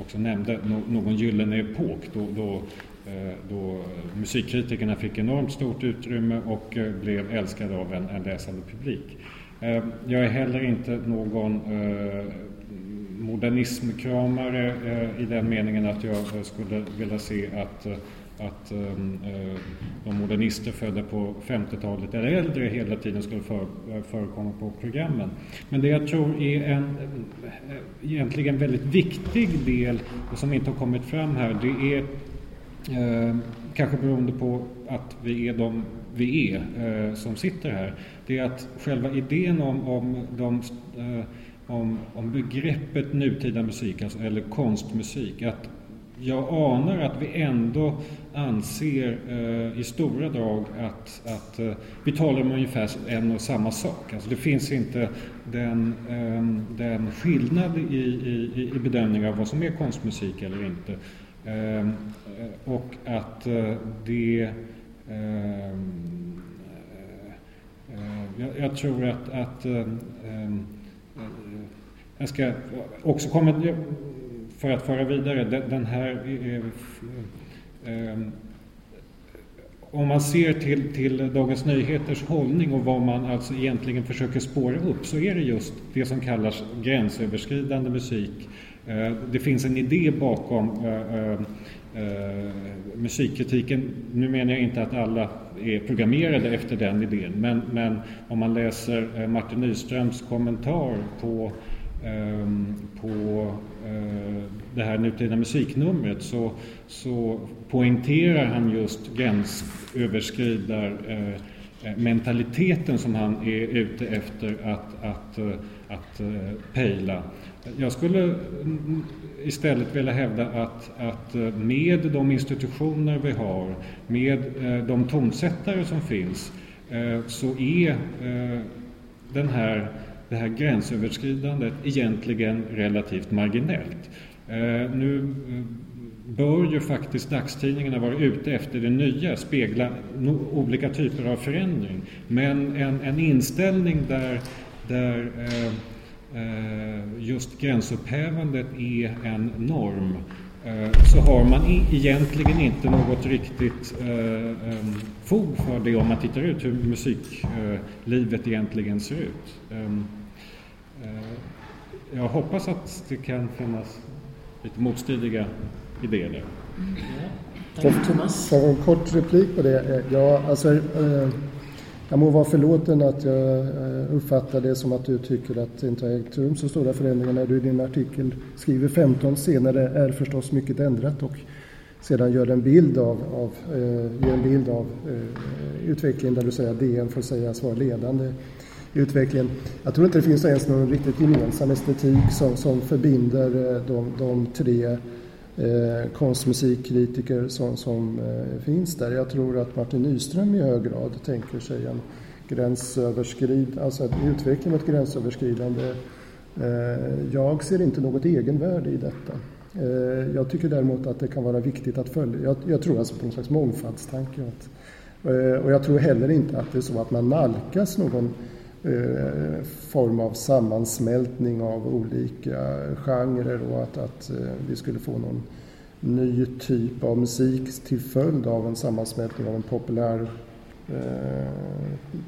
också nämnde, någon gyllene epok. Då, då Eh, då eh, musikkritikerna fick enormt stort utrymme och eh, blev älskade av en, en läsande publik. Jag är heller inte någon modernismkramare i den meningen att jag skulle vilja se att att de modernister födda på 50-talet eller äldre hela tiden skulle för, förekomma på programmen. Men det jag tror är en egentligen väldigt viktig del och som inte har kommit fram här det är Eh, kanske beroende på att vi är de vi är eh, som sitter här. Det är att själva idén om, om, de, eh, om, om begreppet nutida musik, alltså, eller konstmusik, att jag anar att vi ändå anser eh, i stora drag att, att eh, vi talar om ungefär en och samma sak. Alltså det finns inte den, eh, den skillnad i, i, i bedömning av vad som är konstmusik eller inte eh, Ehm, och att eh, det ehm, eh, eh, jag, tror att, att ehm, jag ska också komma för att föra vidare den här om man ser till, till Dagens Nyheters hållning och vad man alltså egentligen försöker spåra upp så är det just det som kallas gränsöverskridande musik. Eh, Eh, det finns en idé bakom eh, eh, musikkritiken. Nu menar jag inte att alla är programmerade efter den idén, men, men om man läser Martin Nyströms kommentar på ehm, på det här nutida musiknumret så, så poängterar han just gränsöverskridar mentaliteten som han är ute efter att, att, att pejla. Jag skulle istället vilja hävda att, att eh, med de institutioner vi har, med eh, de tonsättare som finns, eh, så är den här, det här gränsöverskridandet egentligen relativt marginellt. Nu bör ju faktiskt dagstidningarna vara ute efter det nya, spegla olika typer av förändring. Men en, en inställning där, där just gränsupphävandet är en norm Eh, så har man egentligen inte något riktigt eh, fog för det om man tittar ut hur musiklivet egentligen ser ut. Eh, jag hoppas att det kan finnas lite motstridiga idéer där. Mm. Tack Thomas. en kort replik på det. Ja, alltså, jag må vara förlåten att jag eh, uppfattar det som att du tycker att det inte har ägt rum så stora förändringar när du i din artikel skriver 15 senare är förstås mycket ändrat och sedan gör en bild av, av, eh, en bild av eh, utvecklingen där du säger att DN får sägas vara ledande i utvecklingen. Jag tror inte det finns ens någon riktigt gemensam estetik som, som förbinder eh, de, de tre eh, konstmusikkritiker som, som eh, finns där. Jag tror att Martin Nyström i hög grad tänker sig en gränsöverskrid, alltså en utveckling mot gränsöverskridande. Eh, jag ser inte något egenvärde i detta. Eh, jag tycker däremot att det kan vara viktigt att följa. Jag, jag tror alltså på någon slags mångfaldstanke. Att, eh, och jag tror heller inte att det är så att man nalkas någon Eh, form av sammansmältning av olika genrer och att, att eh, vi skulle få någon ny typ av musik till följd av en sammansmältning av en populär, eh,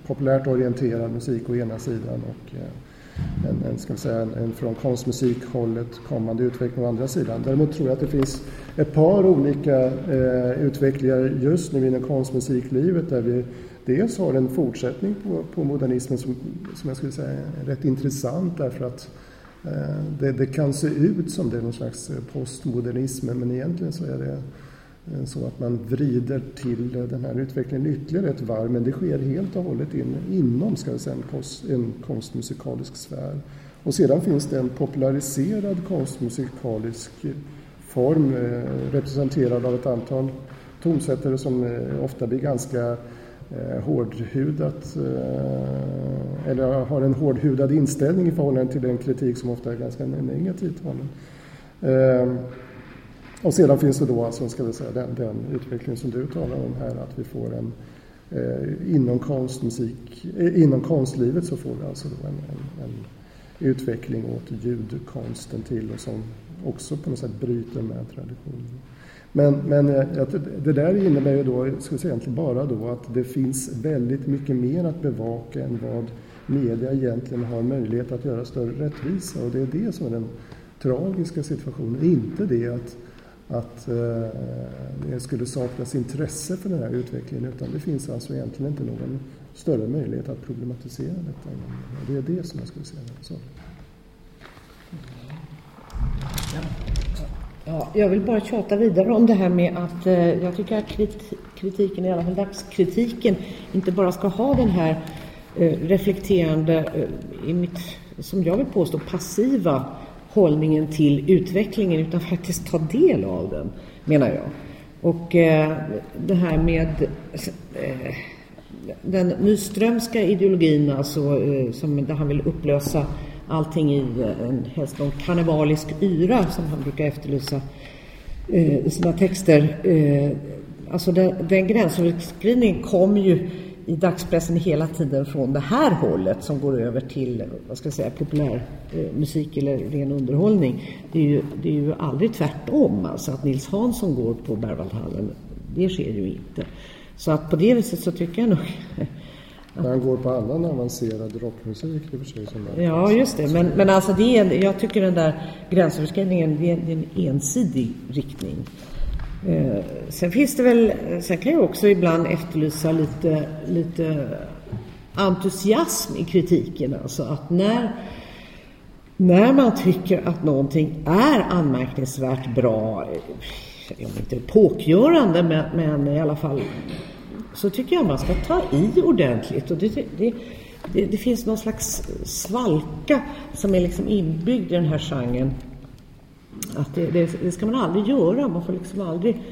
populärt orienterad musik å ena sidan och eh, en, en, ska säga, en, en från konstmusikhållet kommande utveckling å andra sidan. Däremot tror jag att det finns ett par olika eh, utvecklingar just nu inom konstmusiklivet där vi dels har en fortsättning på, på modernismen som, som jag skulle säga är rätt intressant därför att eh, det, det, kan se ut som det är någon slags eh, postmodernism men egentligen så är det eh, så att man vrider till eh, den här utvecklingen ytterligare ett varv men det sker helt och hållet in, inom ska jag säga, en, kost, en konstmusikalisk sfär. Och sedan finns det en populariserad konstmusikalisk form eh, representerad av ett antal tonsättare som eh, ofta blir ganska eh, Eh, hårdhudat eh, eller har en hårdhudad inställning i förhållande till den kritik som ofta är ganska negativt hållen. honom. och sedan finns det då alltså, ska vi säga, den, den utveckling som du talar om här, att vi får en eh, inom konstmusik, inom konstlivet så får vi alltså då en, en, en utveckling åt ljudkonsten till och som också på något sätt bryter med traditionen. Men, men eh, det där innebär ju då, ska jag säga egentligen bara då att det finns väldigt mycket mer att bevaka än vad media egentligen har möjlighet att göra större rättvisa och det är det som är den tragiska situationen, inte det att att eh, det skulle saknas intresse för den här utvecklingen utan det finns alltså egentligen inte någon större möjlighet att problematisera detta. Det är det som jag skulle säga. Så. Ja, jag vill bara tjata vidare om det här med att eh, jag tycker att kritiken, i alla fall dagskritiken, inte bara ska ha den här eh, reflekterande, eh, i mitt, som jag vill påstå, passiva hållningen till utvecklingen utan faktiskt ta del av den, menar jag. Och eh, det här med eh, den nyströmska ideologin, alltså, eh, som, där han vill upplösa allting i eh, en helst någon karnevalisk yra som han brukar efterlysa eh, i sina texter. Eh, alltså den, den gränsöverskridningen kom ju i dagspressen hela tiden från det här hållet som går över till vad ska jag säga, populärmusik eller ren underhållning. Det är, ju, det är ju aldrig tvärtom, alltså att Nils Hansson går på Berwaldhallen. Det sker ju inte. Så att på det viset så tycker jag nog (laughs) Men han går på annan avancerad rockmusik i och för sig. Som ja, just det. Men, men alltså det är, jag tycker den där gränsöverskridningen, det är, det är en ensidig riktning. Eh, sen finns det väl, sen kan jag också ibland efterlysa lite, lite entusiasm i kritiken. Alltså att när när man tycker att någonting är anmärkningsvärt bra, om inte påkgörande, men, men i alla fall så tycker jag man ska ta i ordentligt. Och det, det, det, det, finns någon slags svalka som är liksom inbyggd i den här genren. Att det, det, ska man aldrig göra. Man får liksom aldrig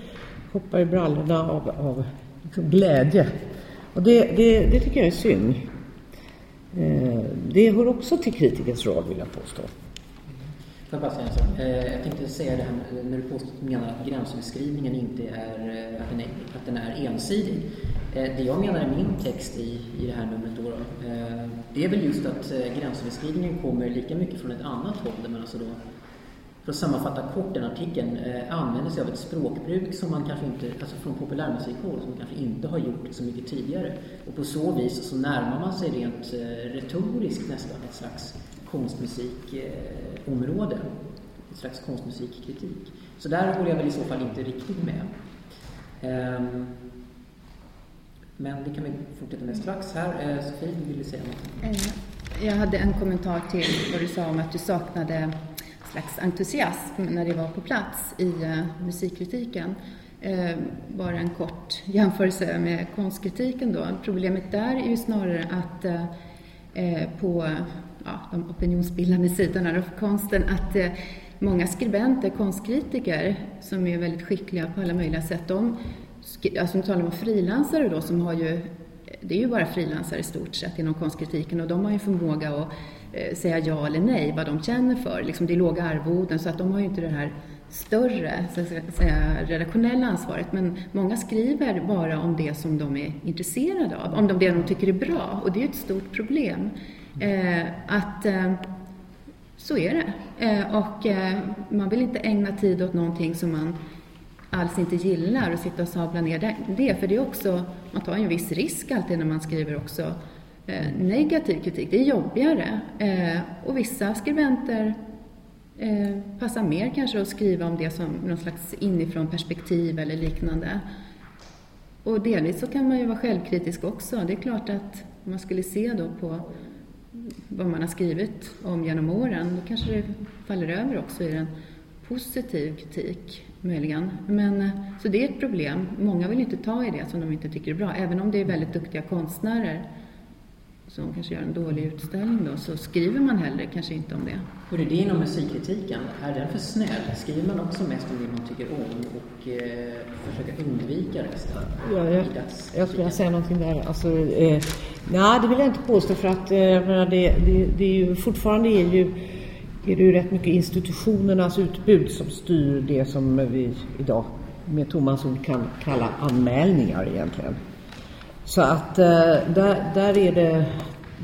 hoppa i brallorna av, av liksom glädje. Och det, det, det tycker jag är synd. Eh, det hör också till kritikens roll, vill jag påstå. Får jag bara säga en sak? Eh, jag tänkte säga det här när du påstår, menar att gränsöverskridningen inte är, eh, att den är, att den är ensidig. Eh, det jag menar i min text i, i det här numret då, då det är väl just att eh, gränsöverskridningen kommer lika mycket från ett annat håll, där man alltså då för att sammanfatta kort den artikeln, använder sig av ett språkbruk som man kanske inte, alltså från populärmusikhåll, som man kanske inte har gjort så mycket tidigare. Och på så vis så närmar man sig rent retoriskt nästan ett slags konstmusikområde. Ett slags konstmusikkritik. Så där håller jag väl i så fall inte riktigt med. Ehm, men det kan vi fortsätta med strax här. Eh, Sofie, vill du säga något? Eh, jag hade en kommentar till vad du sa om att du saknade slags entusiasm när det var på plats i eh, musikkritiken. Bara en kort jämförelse med konstkritiken då. Problemet där är ju snarare att på ja, de opinionsbildande sidorna av konsten att många skribenter, konstkritiker, som är väldigt skickliga på alla möjliga sätt, de, alltså nu talar om frilansare då som har ju det är ju bara frilansare i stort sett inom konstkritiken och de har ju förmåga att eh, säga ja eller nej, vad de känner för. Liksom det är låga arvoden så att de har ju inte det här större så att säga, redaktionella ansvaret. Men många skriver bara om det som de är intresserade av, om det de tycker är bra. Och det är ett stort problem. Eh, att eh, så är det. Eh, och eh, man vill inte ägna tid åt någonting som man alls inte gillar och sitta och sabla ner det. För det är också, man tar ju en viss risk alltid när man skriver också eh, negativ kritik. Det är jobbigare. Eh, och vissa skribenter eh, passar mer kanske att skriva om det som någon slags inifrån perspektiv eller liknande. Och delvis så kan man ju vara självkritisk också. Det är klart att om man skulle se då på vad man har skrivit om genom åren, då kanske det faller över också i en positiv kritik, möjligen. Men, eh, så det är ett problem. Många vill inte ta i det som de inte tycker är bra, även om det är väldigt duktiga konstnärer som kanske gör en dålig utställning då, så skriver man heller kanske inte om det. Hur är det inom musikkritiken? Är den för snäll? Skriver man också mest om det man tycker om och eh, försöker undvika resten? Ja, jag, jag skulle säga någonting där. Alltså, eh, nej, det vill jag inte påstå för att eh, det, det, det är ju, fortfarande är ju är det ju rätt mycket institutionernas utbud som styr det som vi idag med Thomas ord kan kalla anmälningar egentligen. Så att eh, där, där är det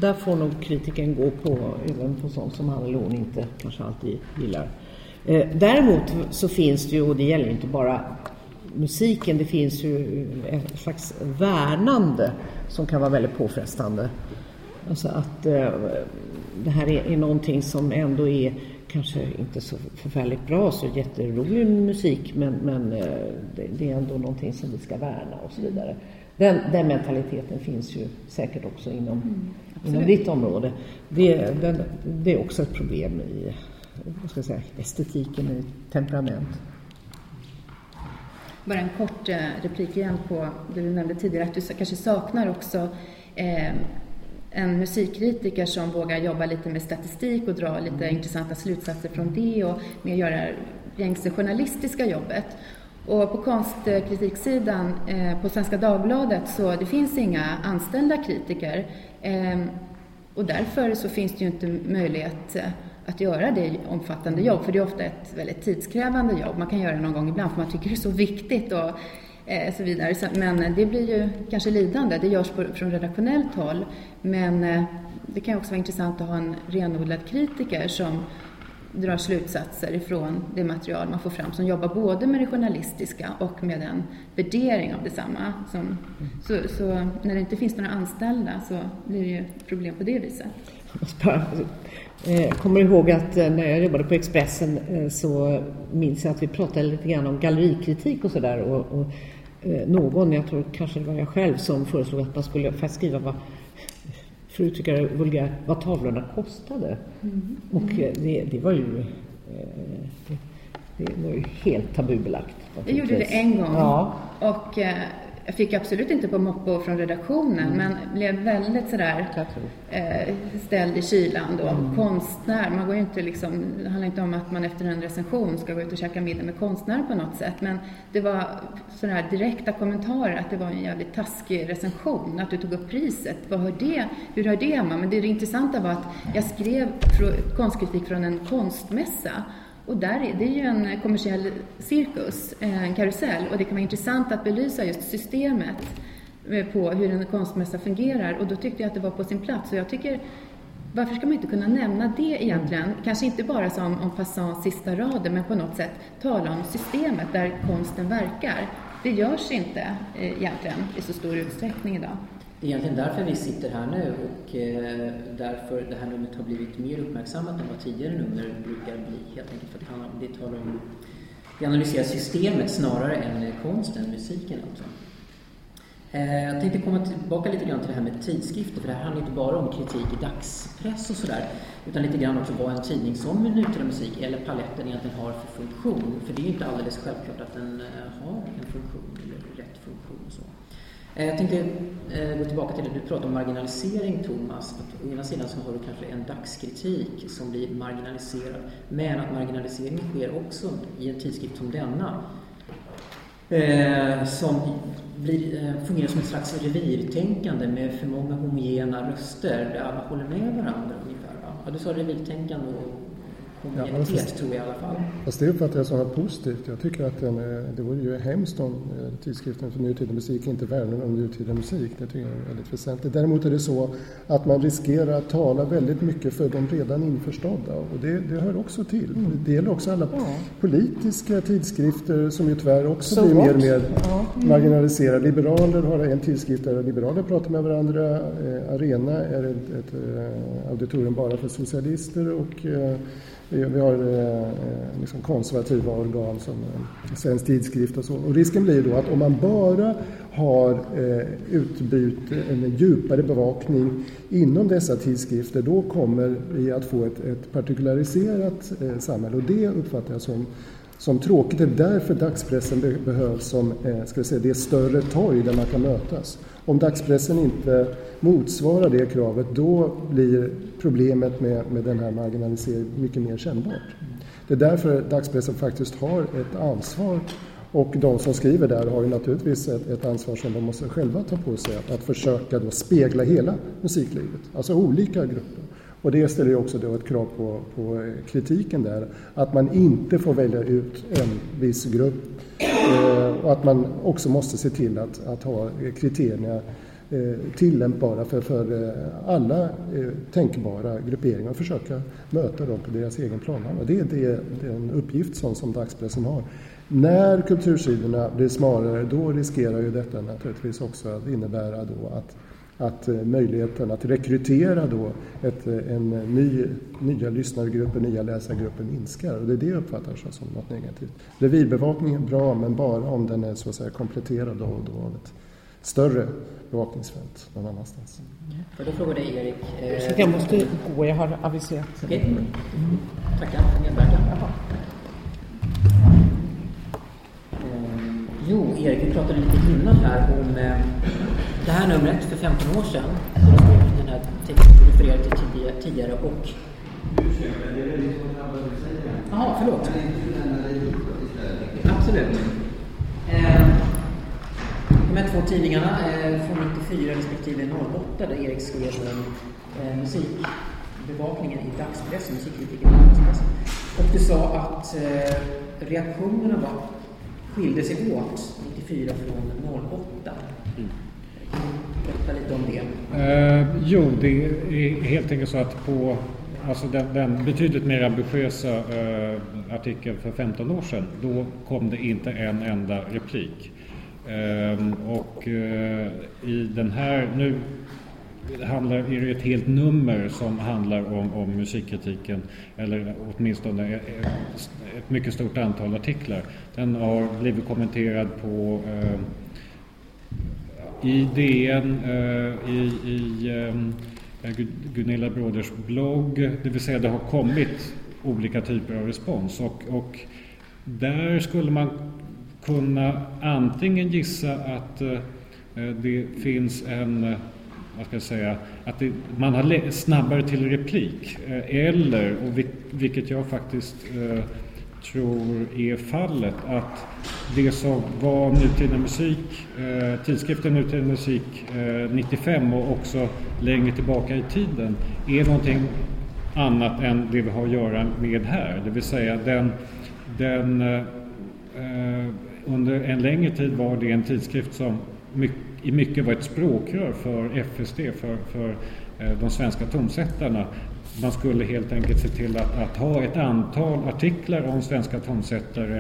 där får nog kritiken gå på även på sånt som han eller hon inte kanske alltid gillar. Eh, däremot så finns det ju, och det gäller inte bara musiken, det finns ju ett slags värnande som kan vara väldigt påfrestande. Alltså att eh, det här är, är någonting som ändå är kanske inte så förfärligt bra, så jätterolig musik, men, men det, det är ändå någonting som vi ska värna och så vidare. Den, den mentaliteten finns ju säkert också inom, mm, inom ditt område. Det, den, det, är också ett problem i vad ska jag säga, estetiken, i temperament. Bara en kort eh, replik igen på det du nämnde tidigare, att du kanske saknar också eh, en musikkritiker som vågar jobba lite med statistik och dra lite mm. intressanta slutsatser från det och mer göra gängse journalistiska jobbet. Och på konstkritiksidan eh, på Svenska Dagbladet så det finns inga anställda kritiker. Eh, och därför så finns det ju inte möjlighet eh, att göra det omfattande jobb, för det är ofta ett väldigt tidskrävande jobb. Man kan göra det någon gång ibland för man tycker det är så viktigt och eh, så vidare. Men det blir ju kanske lidande. Det görs på, från redaktionellt håll. Men eh, det kan ju också vara intressant att ha en renodlad kritiker som drar slutsatser ifrån det material man får fram som jobbar både med det journalistiska och med en värdering av detsamma. Som, så, så när det inte finns några anställda så blir det ju problem på det viset. Jag eh, kommer ihåg att eh, när jag jobbade på Expressen eh, så minns jag att vi pratade lite grann om gallerikritik och sådär. Och, och, någon, jag tror kanske det var jag själv, som föreslog att man skulle, skriva vad för att uttrycka det vulgärt, vad tavlorna kostade. Mm. Och det, det var ju det, det var ju helt tabubelagt. Jag gjorde det en gång. Ja. Och jag fick absolut inte på moppo från redaktionen mm. men blev väldigt sådär eh, ställd i kylan då. Mm. Konstnär, man går ju inte liksom, det handlar inte om att man efter en recension ska gå ut och käka middag med konstnärer på något sätt men det var sådana här direkta kommentarer att det var en jävligt taskig recension, att du tog upp priset. Vad hör det? Hur hör det hemma? Men det, det intressanta var att jag skrev konstkritik från en konstmässa och där är det ju en kommersiell cirkus, en karusell, och det kan vara intressant att belysa just systemet eh, på hur en konstmässa fungerar. Och då tyckte jag att det var på sin plats. Och jag tycker, varför ska man inte kunna nämna det egentligen? Mm. Kanske inte bara som om passant sista raden, men på något sätt tala om systemet där konsten verkar. Det görs inte eh, egentligen i så stor utsträckning idag. Det är egentligen därför vi sitter här nu och eh, därför det här numret har blivit mer uppmärksammat än vad tidigare nummer brukar bli. Helt enkelt för att det, handlar, det talar om, vi analyserar systemet snarare än eh, konsten, musiken alltså. Eh, jag tänkte komma tillbaka lite grann till det här med tidskrifter, för det här handlar inte bara om kritik i dagspress och sådär, utan lite grann också vad en tidning som nutida musik eller paletten egentligen har för funktion. För det är ju inte alldeles självklart att den eh, har en funktion eller rätt funktion och så. Eh, Eh, jag tänkte eh, gå tillbaka till det du pratade om marginalisering Thomas. Att å ena sidan så har du kanske en dagskritik som blir marginaliserad. Men att marginaliseringen sker också i en tidskrift som denna. Eh, som blir, eh, fungerar som ett slags revirtänkande med för många homogena röster där alla håller med varandra ungefär. Va? Ja, du sa revirtänkande och homogenitet ja, tror jag i alla fall. Fast det uppfattar jag som något positivt. Jag tycker att den, det vore ju hemskt om eh, tidskriften för nutida musik inte värnar om nutida musik. Det tycker jag är väldigt väsentligt. Däremot är det så att man riskerar att tala väldigt mycket för de redan införstådda och det, det hör också till. Mm. Det gäller också alla ja. politiska tidskrifter som ju tyvärr också så blir mer och mer ja. mm. marginaliserade. Liberaler har en tidskrift där liberaler pratar med varandra. Eh, Arena är ett, ett, eh, auditorium bara för socialister och vi har eh, eh, liksom konservativa organ som eh, Svensk Tidskrift och så. Och risken blir då att om man bara har eh, utbyte, en djupare bevakning inom dessa tidskrifter, då kommer vi att få ett, ett partikulariserat eh, samhälle. Och det uppfattar jag som som tråkigt. Det är därför dagspressen behövs som eh, ska vi säga, det större torg där man kan mötas. Om dagspressen inte motsvarar det kravet då blir problemet med, med den här marginaliseringen mycket mer kännbart. Det är därför dagspressen faktiskt har ett ansvar och de som skriver där har ju naturligtvis ett, ett ansvar som de måste själva ta på sig att, att försöka då spegla hela musiklivet, alltså olika grupper. Och det ställer ju också då ett krav på, på kritiken där, att man inte får välja ut en viss grupp eh, och att man också måste se till att, att ha kriterierna eh, tillämpbara för, för eh, alla eh, tänkbara grupperingar och försöka möta dem på deras egen plan. Det är, det, det är en uppgift som, som dagspressen har. När kultursidorna blir smalare då riskerar ju detta naturligtvis också att innebära då att att eh, möjligheten att rekrytera då ett, eh, en ny, nya lyssnargrupper, nya läsargrupper minskar. Och det är det jag uppfattar som något negativt. Revirbevakning är bra, men bara om den är så att säga kompletterad då, då av ett större bevakningsfält någon annanstans. Får jag fråga dig Erik? Eh, jag måste gå, jag har aviserat. Okej. Okay. Mm. Tackar Jo, Erik, vi pratade lite innan här om eh, det här numret för 15 år sedan. Den här texten du refererade till tidigare, och... Jaha, förlåt. Absolut. Eh, de här två tidningarna eh, från 94 respektive 08 där Erik skrev om eh, musikbevakningen i dagspressen, musikkritiken i dagspressen. Och du sa att eh, reaktionerna var skilde sig åt 94 från 08. Mm. Berätta lite om det. Eh, jo, det är helt enkelt så att på alltså den, den betydligt mer ambitiösa eh, artikeln för 15 år sedan, då kom det inte en enda replik. Eh, och eh, i den här, nu handlar, är det ett helt nummer som handlar om, om musikkritiken eller åtminstone ett, ett mycket stort antal artiklar. Den har blivit kommenterad på eh, i DN, eh, i, i, eh, Gunilla Broders blogg, det vill säga det har kommit olika typer av respons och, och där skulle man kunna antingen gissa att eh, det finns en eh, vad ska jag säga, att det, man har snabbare till replik. Eh, eller, och vilket jag faktiskt eh, tror är fallet, att det som var Nutida Musik, eh, tidskriften Nutida Musik eh, 95 och också längre tillbaka i tiden, är någonting annat än det vi har att göra med här. Det vill säga den, den eh, eh, under en längre tid var det en tidskrift som mycket i mycket var ett språkrör för FSD, för, för eh, de svenska tonsättarna. Man skulle helt enkelt se till att, att ha ett antal artiklar om svenska tonsättare.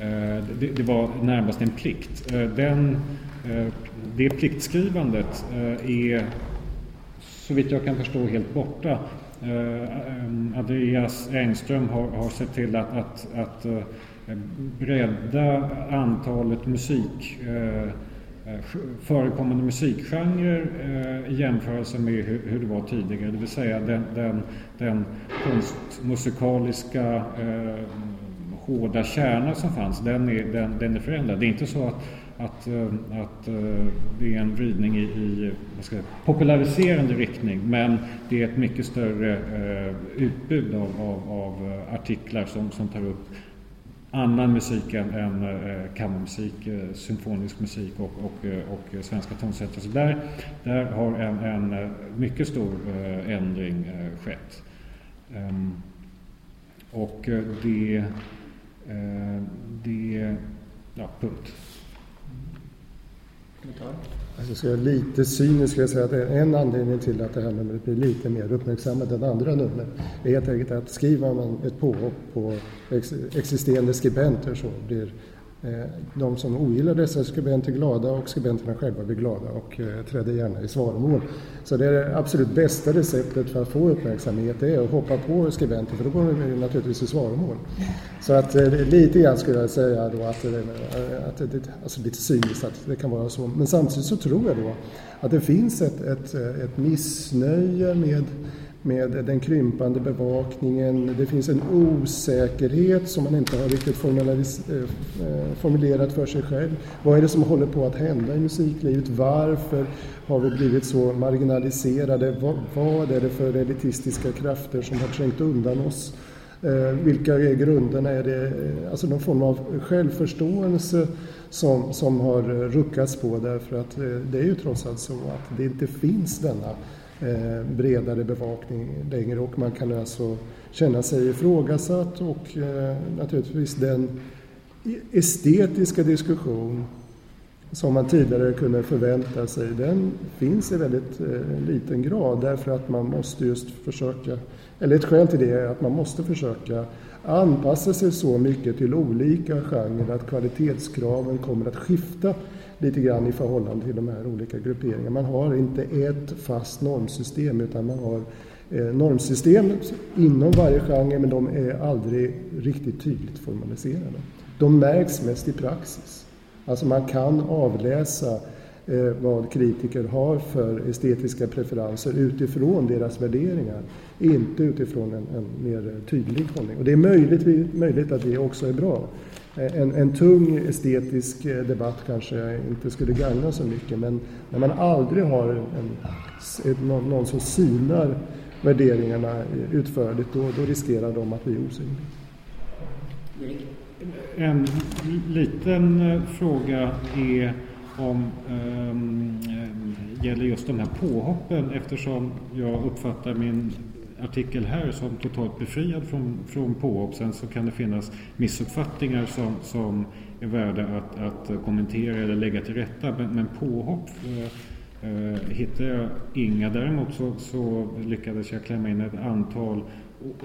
Eh, det, det, var närmast en plikt. Eh, den, det pliktskrivandet är så vitt jag kan förstå helt borta. Andreas Engström har, har sett till att, att, att bredda antalet musik Eh, Eh, förekommande musikgenrer eh, i jämförelse med hur, hur, det var tidigare. Det vill säga den, den, den konstmusikaliska eh, hårda kärna som fanns, den är, den, den är förändrad. Det är inte så att, att, eh, att eh, det är en vridning i, i ska, populariserande riktning men det är ett mycket större eh, utbud av, av, av artiklar som, som tar upp annan musik än, än eh, kammarmusik, eh, symfonisk musik och, och, eh, och svenska tonsättare. Så där, där har en, en mycket stor ändring skett. Ehm, och det, det ja, punkt. Alltså ska jag lite cynisk skulle jag säga att en anledning till att det här numret blir lite mer uppmärksammat än andra nummer är helt enkelt att skriver man ett påhopp på existerande skribenter så blir Eh, de som ogillar dessa skribenter glada och skribenterna själva blir glada och eh, träder gärna i svaromål. Så det är det absolut bästa receptet för att få uppmärksamhet det är att hoppa på skribenter för då går de naturligtvis i svaromål. Så att eh, lite grann skulle jag säga då att, att det, alltså lite cyniskt att det kan vara så. Men samtidigt så tror jag då att det finns ett, ett, ett missnöje med med den krympande bevakningen. Det finns en osäkerhet som man inte har riktigt eh, formulerat för sig själv. Vad är det som håller på att hända i musiklivet? Varför har vi blivit så marginaliserade? Vad är det för elitistiska krafter som har trängt undan oss? Eh, vilka är grunderna? Är det eh, alltså någon form av självförståelse som, som har ruckats på därför att det är ju trots allt så att det inte finns denna Eh, bredare bevakning längre och man kan alltså känna sig ifrågasatt och eh, naturligtvis den e-, estetiska diskussion som man tidigare kunde förvänta sig, den finns i väldigt eh, liten grad därför att man måste just försöka, eller ett skäl till det är att man måste försöka anpassa sig så mycket till olika genrer att kvalitetskraven kommer att skifta lite grann i förhållande till de här olika grupperingarna. Man har inte ett fast normsystem utan man har eh, normsystem inom varje genre men de är aldrig riktigt tydligt formaliserade. De märks mest i praxis. Alltså man kan avläsa eh, vad kritiker har för estetiska preferenser utifrån deras värderingar, inte utifrån en, en mer tydlig hållning. Och det är möjligt, möjligt att det också är bra. Eh, en, en tung estetisk eh, debatt kanske inte skulle gagna så mycket men när man aldrig har en, en, någon som synar värderingarna eh, utförligt då, då riskerar de att bli osynliga. En liten fråga är om um, gäller just de här påhoppen eftersom jag uppfattar min artikel här som totalt befriad från, från påhopp. Sen så kan det finnas missuppfattningar som, som är värda att, att kommentera eller lägga till rätta. Men, men påhopp eh, eh, hittar jag inga. Däremot så, så, lyckades jag klämma in ett antal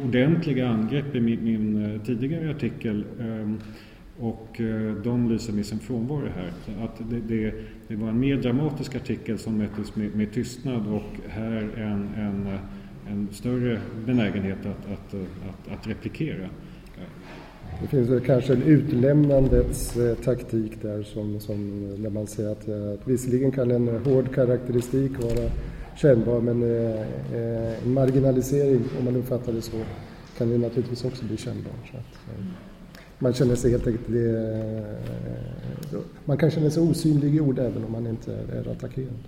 ordentliga angrepp i min, min eh, tidigare artikel. Eh, och eh, de lyser med sin frånvaro här. Att det, det, det, var en mer dramatisk artikel som möttes med, med tystnad och här en, en eh, en större benägenhet att, att, att, att replikera. Det finns kanske en utlämnandets eh, taktik där som, som när man säger att, eh, att visserligen kan en hård karaktäristik vara kännbar men en marginalisering om man uppfattar det så kan det naturligtvis också bli kännbar. Så att, man känner sig helt enkelt... Det, man kan känna sig osynliggjord även om man inte är attackerad.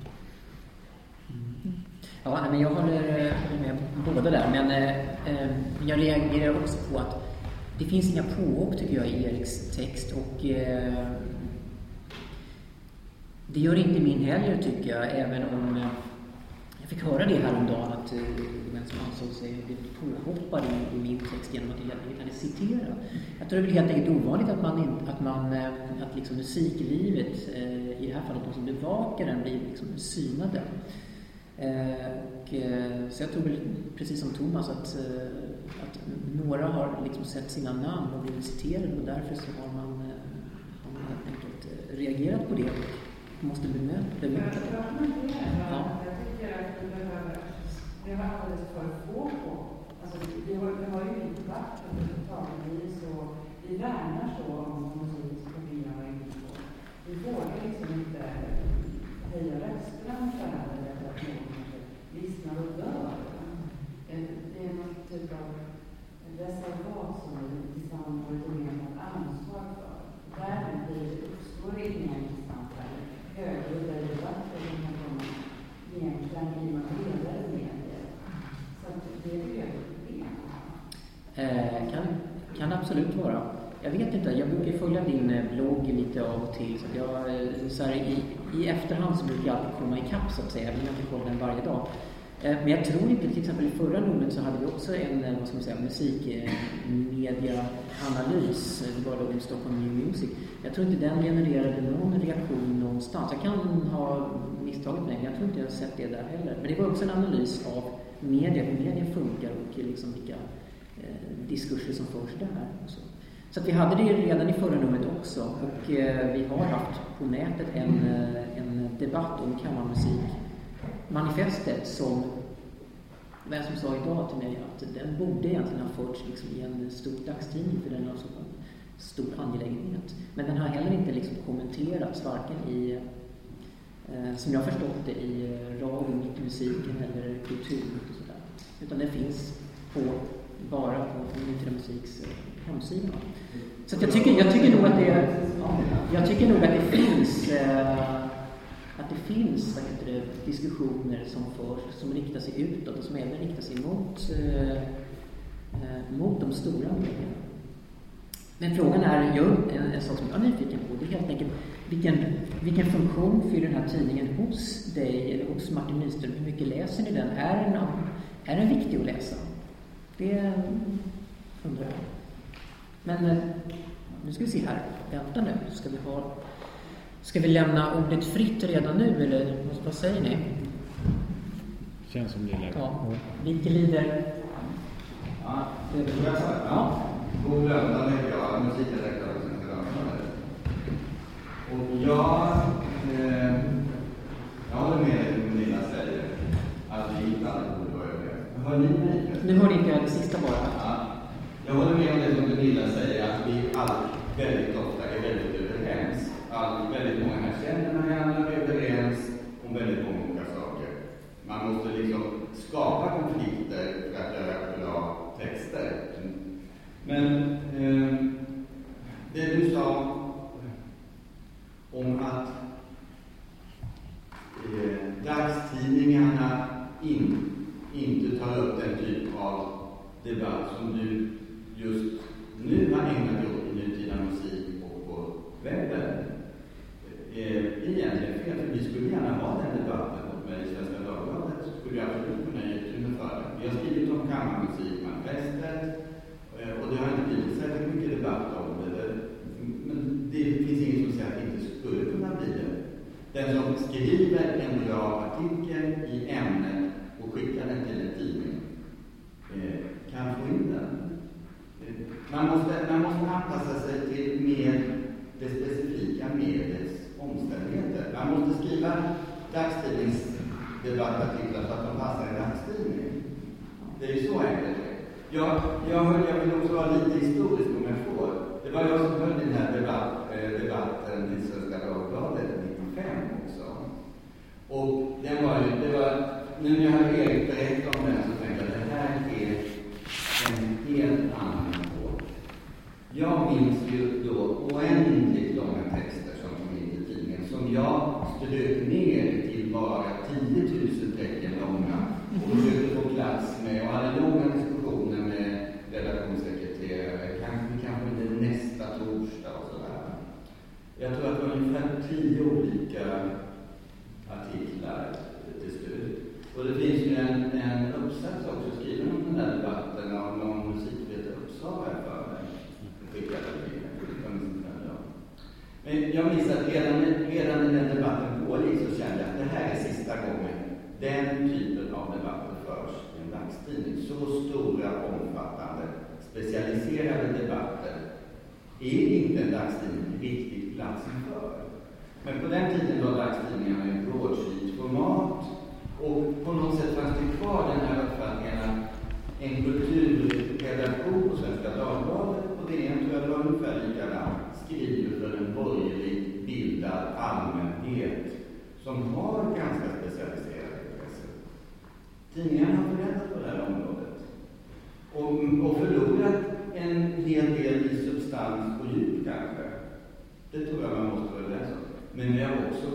Ja, men jag eh, håller, med båda där, men eh, eh, jag reagerar också på att det finns inga påhopp tycker jag i Eriks text och eh, det gör inte min heller tycker jag, även om eh, jag fick höra det häromdagen att eh, den som ansåg sig lite påhoppad i, i min text genom att jag helt citera. Jag tror det är helt enkelt ovanligt att man, att man eh, att liksom musiklivet, eh, i det här fallet de som bevakar den, blir liksom synade. Eh, och, eh, så jag tror väl, precis som Thomas, att, eh, att några har liksom sett sina namn och blivit citerade och därför så har man, har man helt enkelt reagerat på det och måste bemöta, bemöta det. Ja. Jag tycker att vi behöver, det har alldeles för få på. Alltså, vi, har, vi har ju inte varit överhuvudtaget. Vi, vi värnar så om musik som vi var inne på. Vi vågar liksom inte höja rösterna mot varandra därför att någon kanske lyssnar och dör. Det är något typ av reservat som vi tillsammans har ett gemensamt ansvar för. Därmed blir det uppstår inga instanser eller högljudda debatter som kan komma genklang i några bredare medier. Så det är ju ett problem. Eh, kan, kan absolut vara. Jag vet inte, jag brukar följa din eh, blogg lite av och till. Så jag, eh, så här, i, I efterhand så brukar jag alltid komma ikapp så att säga, även om jag inte kollar den varje dag. Eh, men jag tror inte, till exempel i förra numret så hade vi också en eh, vad ska man säga, musikmediaanalys. Det var då Stockholm New Music. Jag tror inte den genererade någon reaktion någonstans. Jag kan ha misstagit mig, men jag tror inte jag har sett det där heller. Men det var också en analys av media, hur media funkar och liksom vilka eh, diskurser som förs där. Och så. Så vi hade det redan i förra numret också och eh, vi har haft på nätet en, eh, en debatt om kammarmusikmanifestet som, vem som sa idag till mig att den borde egentligen ha förts liksom i en stor dagstidning för den har så stor angelägenhet. Men den har heller inte liksom kommenterats varken i, eh, som jag har förstått det, i radio, mitt musiken eller kultur. och sådär. Utan den finns på, bara på Nutida Musiks hemsida. Så jag, tycker, jag tycker nog att det, jag tycker nog att det finns, eh, att det finns det, diskussioner som förs, som riktar sig utåt och som även riktar sig mot, eh, eh mot de stora medierna. Men frågan är, jag, en, en sak som jag är nyfiken på, det är helt enkelt vilken, vilken funktion fyller den här tidningen hos dig eller hos Martin Nyström? Hur mycket läser ni den? Är den, är den viktig att läsa? Det mm, undrar jag. Men eh, nu ska vi se här. Vänta nu. Ska vi, ha, ska vi lämna ordet fritt redan nu eller vad säger ni? Känns som det är läge. Ja. Vi glider. Ja, det är jag sagt. Ja. Bo Lönndahl heter jag, musikdirektör på Svenska Dagbladet. Och jag, eh, jag håller med dig Gunilla säger att vi inte alla borde vara överens. Hör ni mig? Nu hörde inte jag det sista bara. Ja. Jag håller med om det som Gunilla säger, att vi alla väldigt ofta är väldigt överens. Allt, väldigt många här känner varandra, är överens om väldigt många olika saker. Man måste liksom skapa konflikter för att göra bra texter. Men eh, det du sa om att eh, dagstidningarna in, inte tar upp den typ av debatt som du just nu har ägnat dig åt nutida musik och på webben eh, eh, är egentligen fel, för vi skulle gärna ha den debatten åt i Svenska Dagbladet. skulle jag absolut kunna ge utrymme för det. Vi har skrivit om kammarmusikmanifestet eh, och det har inte blivit särskilt mycket debatt om det. Men det finns inget som säger att det inte skulle kunna bli det. Den som skriver en bra artikel i ämnet och skickar den till en tidning eh, kan få in den. Man måste, man måste anpassa sig till mer det specifika mediets omständigheter. Man måste skriva dagstidningsdebattartiklar så att de passar en dagstidning. Det är ju så enkelt jag, jag, jag vill också vara lite historisk om jag får. Det var jag som höll den här debatt, eh, debatten i Svenska Dagbladet 95 också. Och den var ju, det var nu när jag hörde Erik berätta om det så tänkte jag att det här är en helt annan epok. Jag minns ju då oändligt långa texter som kom in i tidningen som jag strök ner till bara 10 000 tecken långa och försökte få plats med och hade långa diskussioner med redaktionssekreterare, kanske, kanske inte nästa torsdag och sådär. Jag tror att det var ungefär tio olika artiklar till slut. Och det finns ju en, en uppsats också skriven om den där debatten av någon musikvetare i Uppsala för mig. Skickade till Men jag minns att redan, redan när den debatten pågick så kände jag att det här är sista gången den typen av debatter förs i en dagstidning. Så stora, omfattande, specialiserade debatter är inte en dagstidning riktigt platsen för. Men på den tiden var dagstidningarna en broadsheet och på något sätt fanns det kvar den här uppfattningen att en kulturredaktion på Svenska Dagbladet och det är tror jag var ungefär likadant, skriver för en borgerligt bildad allmänhet som har ganska specialiserade intressen. Tidningarna har förändrat på det här området och, och förlorat en hel del i substans och djup kanske. Det tror jag man måste vara överens om. Men vi har också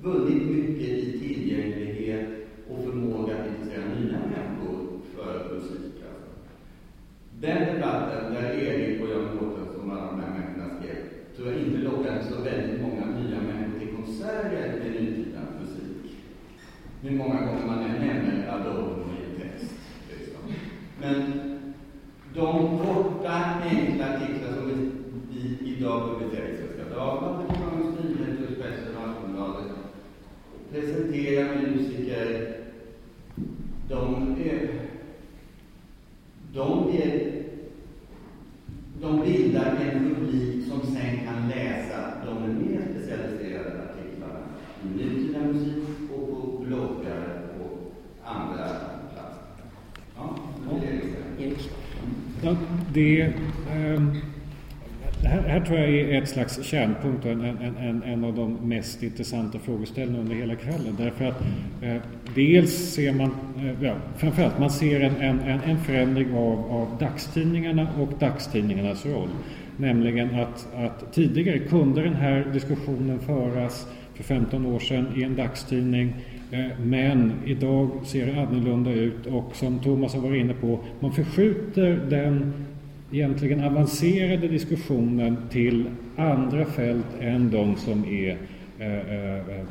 vunnit mycket i tillgänglighet och förmåga att intressera nya människor för musik. Alltså. Den debatten där Erik och Jan Mårtensson och alla de här människorna skrev tror jag inte lockade så väldigt många nya människor till konserter med nutida musik. Hur många gånger man än nämner Adorno i en text. Liksom. Men de korta, enkla artiklar som vi idag publicerar i Svenska Dagbladet, Dagens Nyheter, Expressen och Aftonbladet presentera musiker. De, de, de bildar en publik som sen kan läsa de mer specialiserade artiklarna i nutida musik och på bloggar och andra platser. Ja, det är det. Ja, det, um här, här tror jag är ett slags kärnpunkt och en, en, en, en av de mest intressanta frågeställningarna under hela kvällen. Därför att eh, dels ser man, eh, ja, framförallt man ser en, en, en förändring av, av dagstidningarna och dagstidningarnas roll. Nämligen att, att tidigare kunde den här diskussionen föras för 15 år sedan i en dagstidning eh, men idag ser det annorlunda ut och som Thomas har varit inne på, man förskjuter den egentligen avancerade diskussionen till andra fält än de som är eh, eh, eh,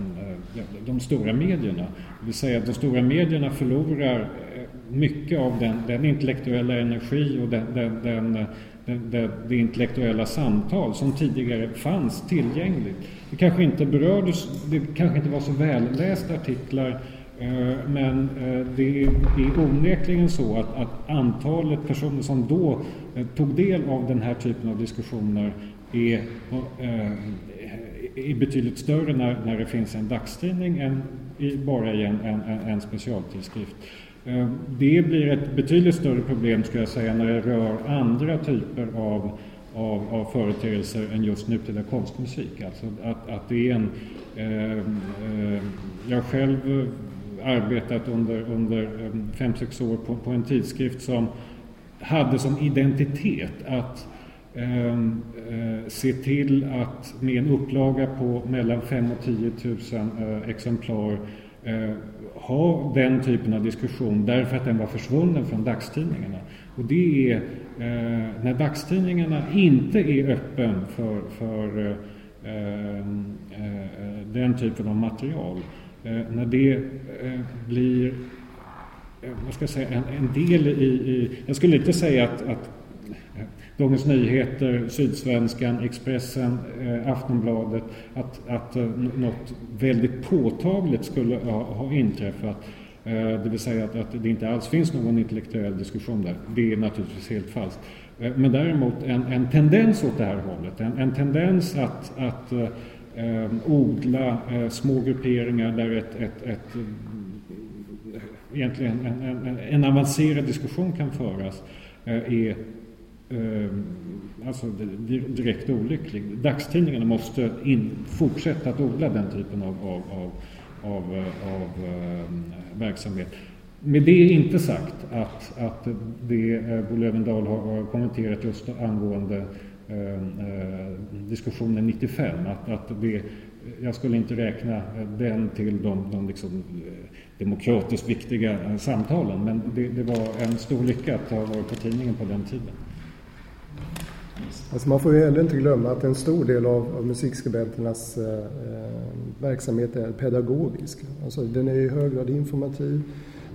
de stora medierna. Det vill säga att de stora medierna förlorar mycket av den, den intellektuella energi och den, den, den det, det, intellektuella samtal som tidigare fanns tillgängligt. Det kanske inte berördes, det kanske inte var så vällästa artiklar men det är onekligen så att, att antalet personer som då Eh, tog del av den här typen av diskussioner är, eh, är betydligt större när, när det finns en dagstidning än bara i en, en, en specialtidskrift. Eh, det blir ett betydligt större problem skulle jag säga när det rör andra typer av, av, av företeelser än just nutida konstmusik. Alltså att, att det är en, eh, eh, jag har själv arbetat under, under fem sex år på, på en tidskrift som hade som identitet att ehm, eh, se till att med en upplaga på mellan 5 och 10 000 eh, exemplar eh, ha den typen av diskussion därför att den var försvunnen från dagstidningarna. Och det är eh, när dagstidningarna inte är öppen för, för eh, ehm, eh, den typen av material. När det blir Eh, vad ska jag säga, en, en del i, i, Jag skulle inte säga att, att eh, Dagens Nyheter, Sydsvenskan, Expressen, eh, Aftonbladet att, att eh, något väldigt påtagligt skulle ha, ha inträffat. Eh, det vill säga att, att, det inte alls finns någon intellektuell diskussion där. Det är naturligtvis helt falskt. Eh, men däremot en, en tendens åt det här hållet, en, en tendens att, att eh, eh odla eh, små grupperingar där ett, ett, ett egentligen en, en, en avancerad diskussion kan föras eh, är eh, alltså direkt olycklig. Dagstidningarna måste in, fortsätta att odla den typen av, av, av, av, eh, av verksamhet. Med det är inte sagt att, att det Bo Lövendal har kommenterat just angående diskussionen 95, att, att det, jag skulle inte räkna den till de, de liksom, demokratiskt viktiga eh, samtalen, men det, det var en stor lycka att ha varit på tidningen på den tiden. Alltså man får ju heller inte glömma att en stor del av, av musikskribenternas eh, eh verksamhet är pedagogisk. Alltså den är i hög grad informativ.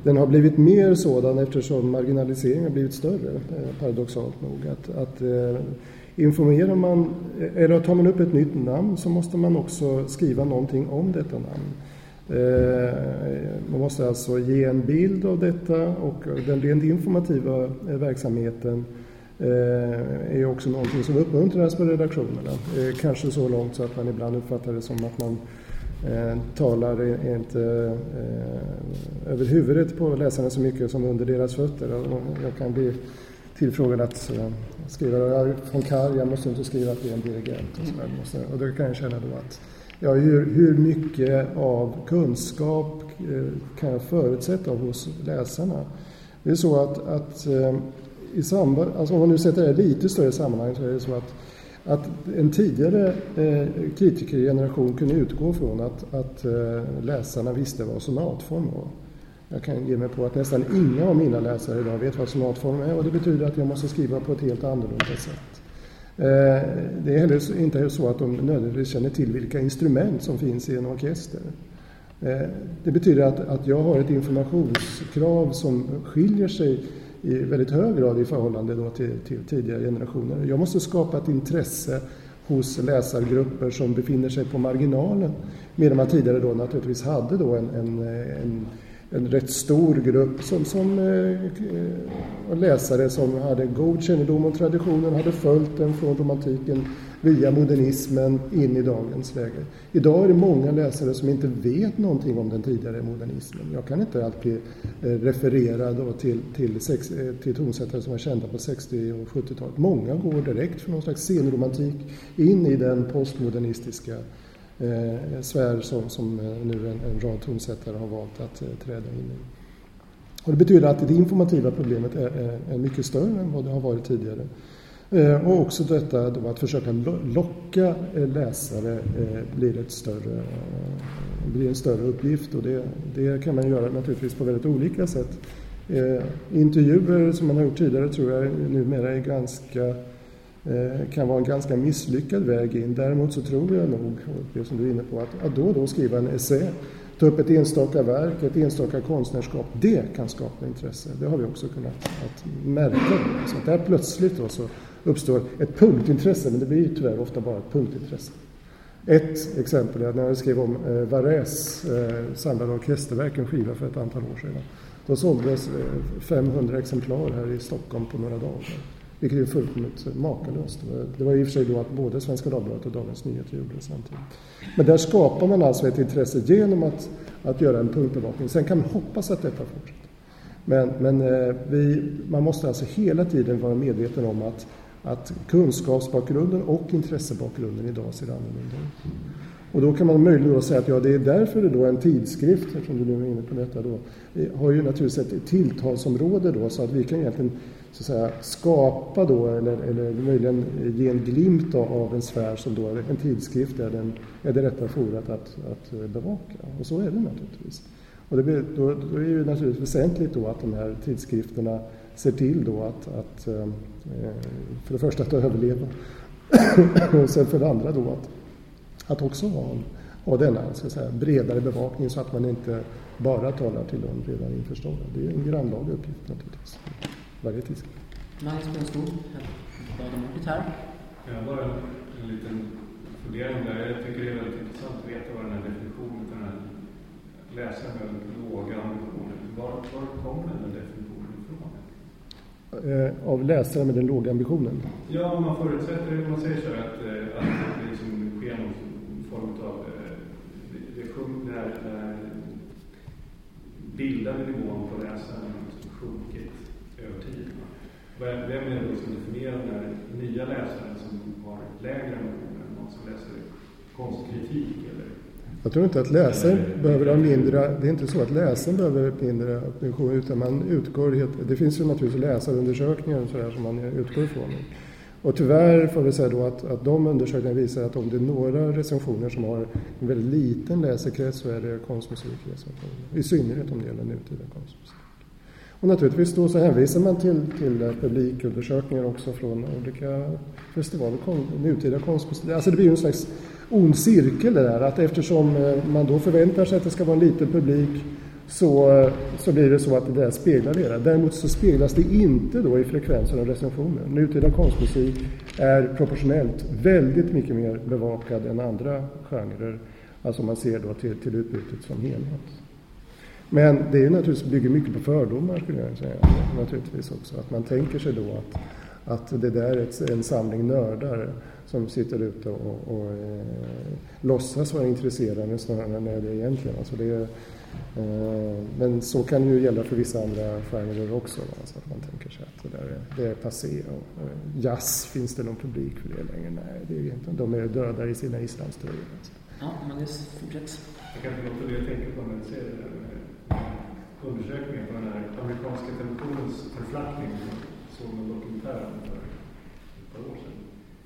Den har blivit mer sådan eftersom marginaliseringen har blivit större, eh, paradoxalt nog. Att, att eh, informerar man, eh, eller tar man upp ett nytt namn så måste man också skriva någonting om detta namn. Eh, man måste alltså ge en bild av detta och den rent informativa eh, verksamheten eh, är också någonting som uppmuntras på redaktionerna. Kanske så långt så att man ibland uppfattar det som att man talar inte över huvudet på läsarna så mycket som under deras fötter. Jag kan bli tillfrågad att skriva från Karl, jag måste inte skriva att det är en dirigent. Och, så där. och då kan jag känna då att ja, hur, hur mycket av kunskap eh, kan jag förutsätta hos läsarna? Det är så att, att eh, i samband, alltså om man nu sätter det i lite större sammanhang så är det så att, att en tidigare eh, kritikergeneration kunde utgå från att, att läsarna visste vad sonatform var. Jag kan ge mig på att nästan inga av mina läsare idag vet vad sonatform är och det betyder att jag måste skriva på ett helt annorlunda sätt. Eh, det är heller inte så att de nödvändigtvis känner till vilka instrument som finns i en orkester. Eh, det betyder att, att jag har ett informationskrav som skiljer sig i väldigt hög grad i förhållande då till, till tidigare generationer. Jag måste skapa ett intresse hos läsargrupper som befinner sig på marginalen. Medan man tidigare då naturligtvis hade då en, en, eh, en, en rätt stor grupp som, som eh, läsare som hade god kännedom om traditionen, hade följt den från romantiken via modernismen in i dagens läge. Idag är det många läsare som inte vet någonting om den tidigare modernismen. Jag kan inte alltid eh, referera då till, till, sex, eh, till tonsättare som var kända på 60 och 70-talet. Många går direkt från någon slags scenromantik in i den postmodernistiska eh, sfär som, som eh, nu en, en rad tonsättare har valt att eh, träda in i. Och det betyder att det informativa problemet är, är, är mycket större än vad det har varit tidigare. Eh, och också detta då att försöka locka eh, läsare eh, blir, ett större, eh, blir en större uppgift och det, det kan man göra naturligtvis på väldigt olika sätt. Intervjuer som man har gjort tidigare tror jag numera är ganska Eh, kan vara en ganska misslyckad väg in. Däremot så tror jag nog, det som du är inne på, att, att då och då skriva en essä, ta upp ett enstaka verk, ett enstaka konstnärskap, det kan skapa intresse. Det har vi också kunnat att märka. Så att där plötsligt då så uppstår ett punktintresse, men det blir tyvärr ofta bara ett punktintresse. Ett exempel är att när jag skrev om eh, Varese eh, samlade orkesterverk, en skiva för ett antal år sedan. Då såldes eh, 500 exemplar här i Stockholm på några dagar. Vilket är fullkomligt makalöst. Det var i och för sig då att både Svenska Dagbladet och Dagens Nyheter gjorde det samtidigt. Men där skapar man alltså ett intresse genom att, att göra en punktbevakning. Sen kan man hoppas att detta fortsätter. Men, men eh, vi, man måste alltså hela tiden vara medveten om att att kunskapsbakgrunden och intressebakgrunden idag ser annorlunda ut. Och då kan man möjligen då säga att ja, det är därför det då en tidskrift, eftersom du nu är inne på detta då, eh, har ju naturligtvis ett tilltalsområde då så att vi kan egentligen så att säga, skapa då eller, eller möjligen ge en glimt av en sfär som då en tidskrift är, den, är det rätta forumet att, att bevaka. Och så är det naturligtvis. Och det, då, då är det naturligtvis väsentligt då att de här tidskrifterna ser till då att, att eh, för det första att överleva (coughs) och sen för det andra då att, att också ha, ha denna ska säga, bredare bevakning så att man inte bara talar till de redan införstådda. Det är en grannlaga uppgift naturligtvis. Varje tidskrift. Magnus Bönskog, bad om ordet här. Jag bara en liten fundering där. Jag tycker det är väldigt intressant att veta vad den här definitionen, den här läsaren med låga ambitioner, var, var kommer den här definitionen? eh, av läsare med den låga ambitionen? Ja, man förutsätter, man säger så att, eh, att det liksom sker någon form av eh, det, det, här, det här bildande nivån på läsaren har tid. Vem är det då som definierar den här nya läsaren som har lägre ambitioner än någon som läser konstkritik eller Jag tror inte att läsaren behöver ha mindre, det är inte så att läsaren behöver mindre attention utan man utgår det finns ju naturligtvis läsarundersökningar och sådär som man utgår ifrån. Och tyvärr får vi säga då att, att de undersökningarna visar att om det är några recensioner som har en väldigt liten läsekrets så är det konstmusikrecensioner. I synnerhet om det gäller nutida konstmusik. Och naturligtvis då så hänvisar man till, till publikundersökningar också från olika festivaler, nutida konstmusik. Alltså det blir ju en slags ond cirkel det där att eftersom eh, man då förväntar sig att det ska vara en liten publik så, eh, så blir det så att det där speglar det. Däremot så speglas det inte då i frekvensen av recensioner. Nutida konstmusik är proportionellt väldigt mycket mer bevakad än andra genrer. Alltså om man ser då till, till utbytet som helhet. Men det är naturligtvis, bygger mycket på fördomar skulle jag säga. Naturligtvis också. Att man tänker sig då att, att det där är en samling nördar som sitter ute och, och eh, låtsas vara intresserade snarare än det egentligen. Alltså det är, eh, men så kan det ju gälla för vissa andra genrer också. Alltså att man tänker sig att det, där är, det är passé. Och, och jazz, finns det någon publik för det längre? Nej, det är inte. De är döda i sina islandströjor. Alltså. Ja, Magnus, fortsätt. Jag kan inte låta bli att tänka på när du säger det där undersökningen på den här amerikanska televisionens förflackning som såg en dokumentär för ett par år sedan.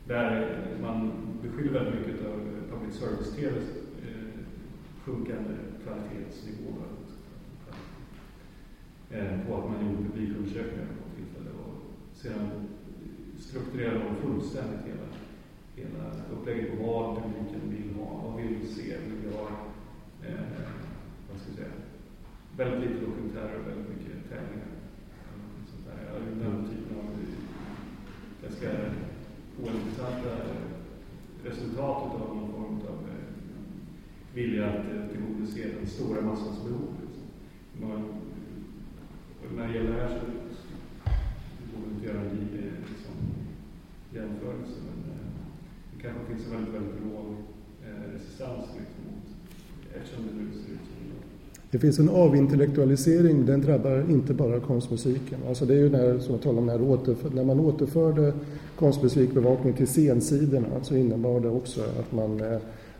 Där man beskyller väldigt mycket av public service-TVs eh, sjunkande kvalitetsnivå eh, på att man gjorde publikundersökningar på något tillfälle. Och sedan strukturerade de fullständigt hela, hela upplägget på vad publiken vill ha, vad vill se, vill ha eh, vad ska jag säga, väldigt lite dokumentärer och väldigt mycket tävlingar. Sånt där. Den typen av eh, ganska ointressanta eh, resultat av någon form av eh, vilja att tillgodose den stora massans behov. Liksom. Man, när det gäller det här så vi borde inte göra en liksom, jämförelse men det kanske finns en väldigt, väldigt låg resistans liksom, mot, eftersom det nu ser ut som det finns en avintellektualisering, den drabbar inte bara konstmusiken. Alltså det är ju när, som jag talade om, när, återför, när man återförde konstmusikbevakning till scensidorna så innebar det också att man eh,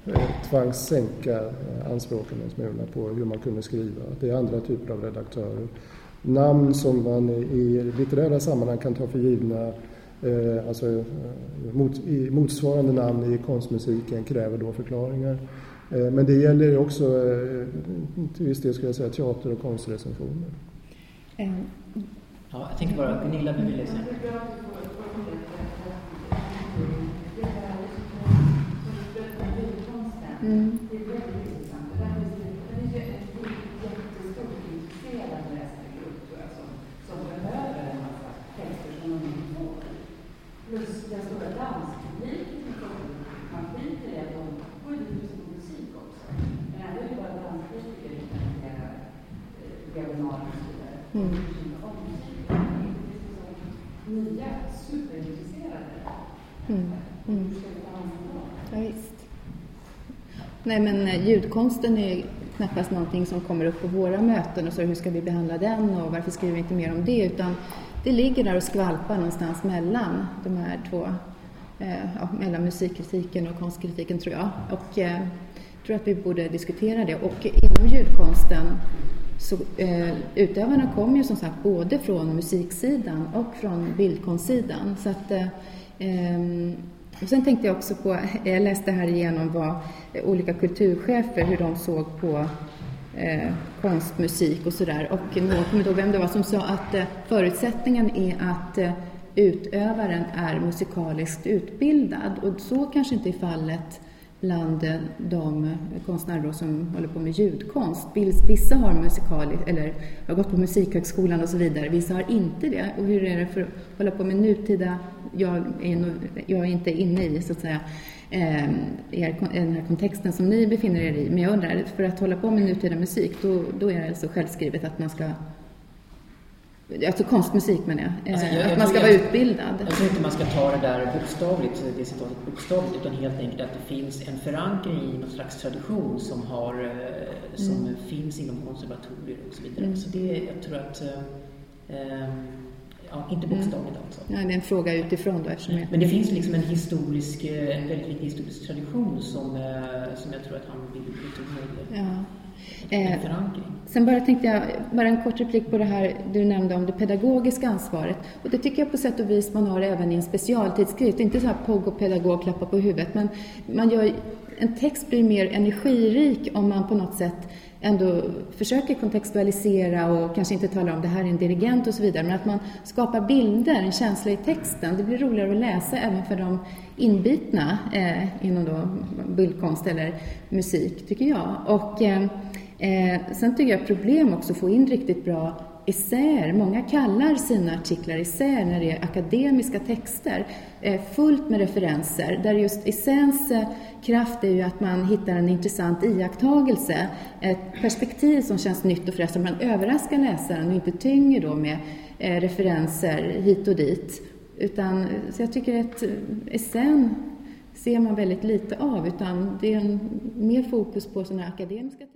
eh tvangs sänka eh, anspråken en smula på hur man kunde skriva. Det är andra typer av redaktörer. Namn som man i litterära sammanhang kan ta för givna Eh, alltså, eh, mot, i, motsvarande namn i konstmusiken kräver då förklaringar. Eh, men det gäller också eh, till viss del skulle jag säga teater och konstrecensioner. Ja, jag tänker bara, Gunilla, du vill säga. Mm. Mm. Nya superintresserade. Mm. Mm. Ja, visst. Nej, men eh, ljudkonsten är knappast någonting som kommer upp på våra möten och så hur ska vi behandla den och varför skriver vi inte mer om det utan det ligger där och skvalpar någonstans mellan de här två, eh, ja, mellan musikkritiken och konstkritiken tror jag. Och eh, tror att vi borde diskutera det och inom ljudkonsten så, eh, utövarna kommer ju som sagt både från musiksidan och från bildkonstsidan. Så att, eh, eh och sen tänkte jag också på, (laughs) jag läste här igenom vad olika kulturchefer, hur de såg på eh, konst, musik och sådär. Och någon kommer ihåg vem det var som sa att eh, förutsättningen är att eh, utövaren är musikaliskt utbildad och så kanske inte är fallet bland de konstnärer som håller på med ljudkonst. Vissa har musikal, eller har gått på Musikhögskolan och så vidare, vissa har inte det. Och hur är det för att hålla på med nutida, jag är, jag är inte inne i så att säga, ehm, er, den här kontexten som ni befinner er i, men jag undrar, för att hålla på med nutida musik, då, då är det alltså självskrivet att man ska Alltså konstmusik menar jag. Alltså, jag, jag att man ska vara utbildad. Jag tror inte man ska ta det där bokstavligt, det citatet bokstavligt, utan helt enkelt att det finns en förankring i någon slags tradition som, har, eh, som mm. finns inom konservatorier och så vidare. Mm. Så det, jag tror att eh, Ja, inte bokstavligt alltså. Ja, det är en fråga utifrån då eftersom jag... Men det finns liksom en historisk, eh, en väldigt viktig historisk tradition som, eh, som jag tror att han vill betona. Ja. Eh. Sen bara tänkte jag, bara en kort replik på det här du nämnde om det pedagogiska ansvaret. Och det tycker jag på sätt och vis man har även i en specialtidskrift. Inte så här POG och pedagog klappa på huvudet, men man gör, en text blir mer energirik om man på något sätt ändå försöker kontextualisera och kanske inte talar om det här är en dirigent och så vidare, men att man skapar bilder, en känsla i texten. Det blir roligare att läsa även för de inbitna eh, inom då bildkonst eller musik, tycker jag. Och eh, eh, sen tycker jag problem också att få in riktigt bra essäer. Många kallar sina artiklar essäer när det är akademiska texter. Eh, fullt med referenser, där just essäns eh, kraft är ju att man hittar en intressant iakttagelse. Ett perspektiv som känns nytt och fräscht, man överraskar läsaren och inte tynger då med eh, referenser hit och dit. Utan, så jag tycker att eh, essän ser man väldigt lite av, utan det är en, mer fokus på sådana akademiska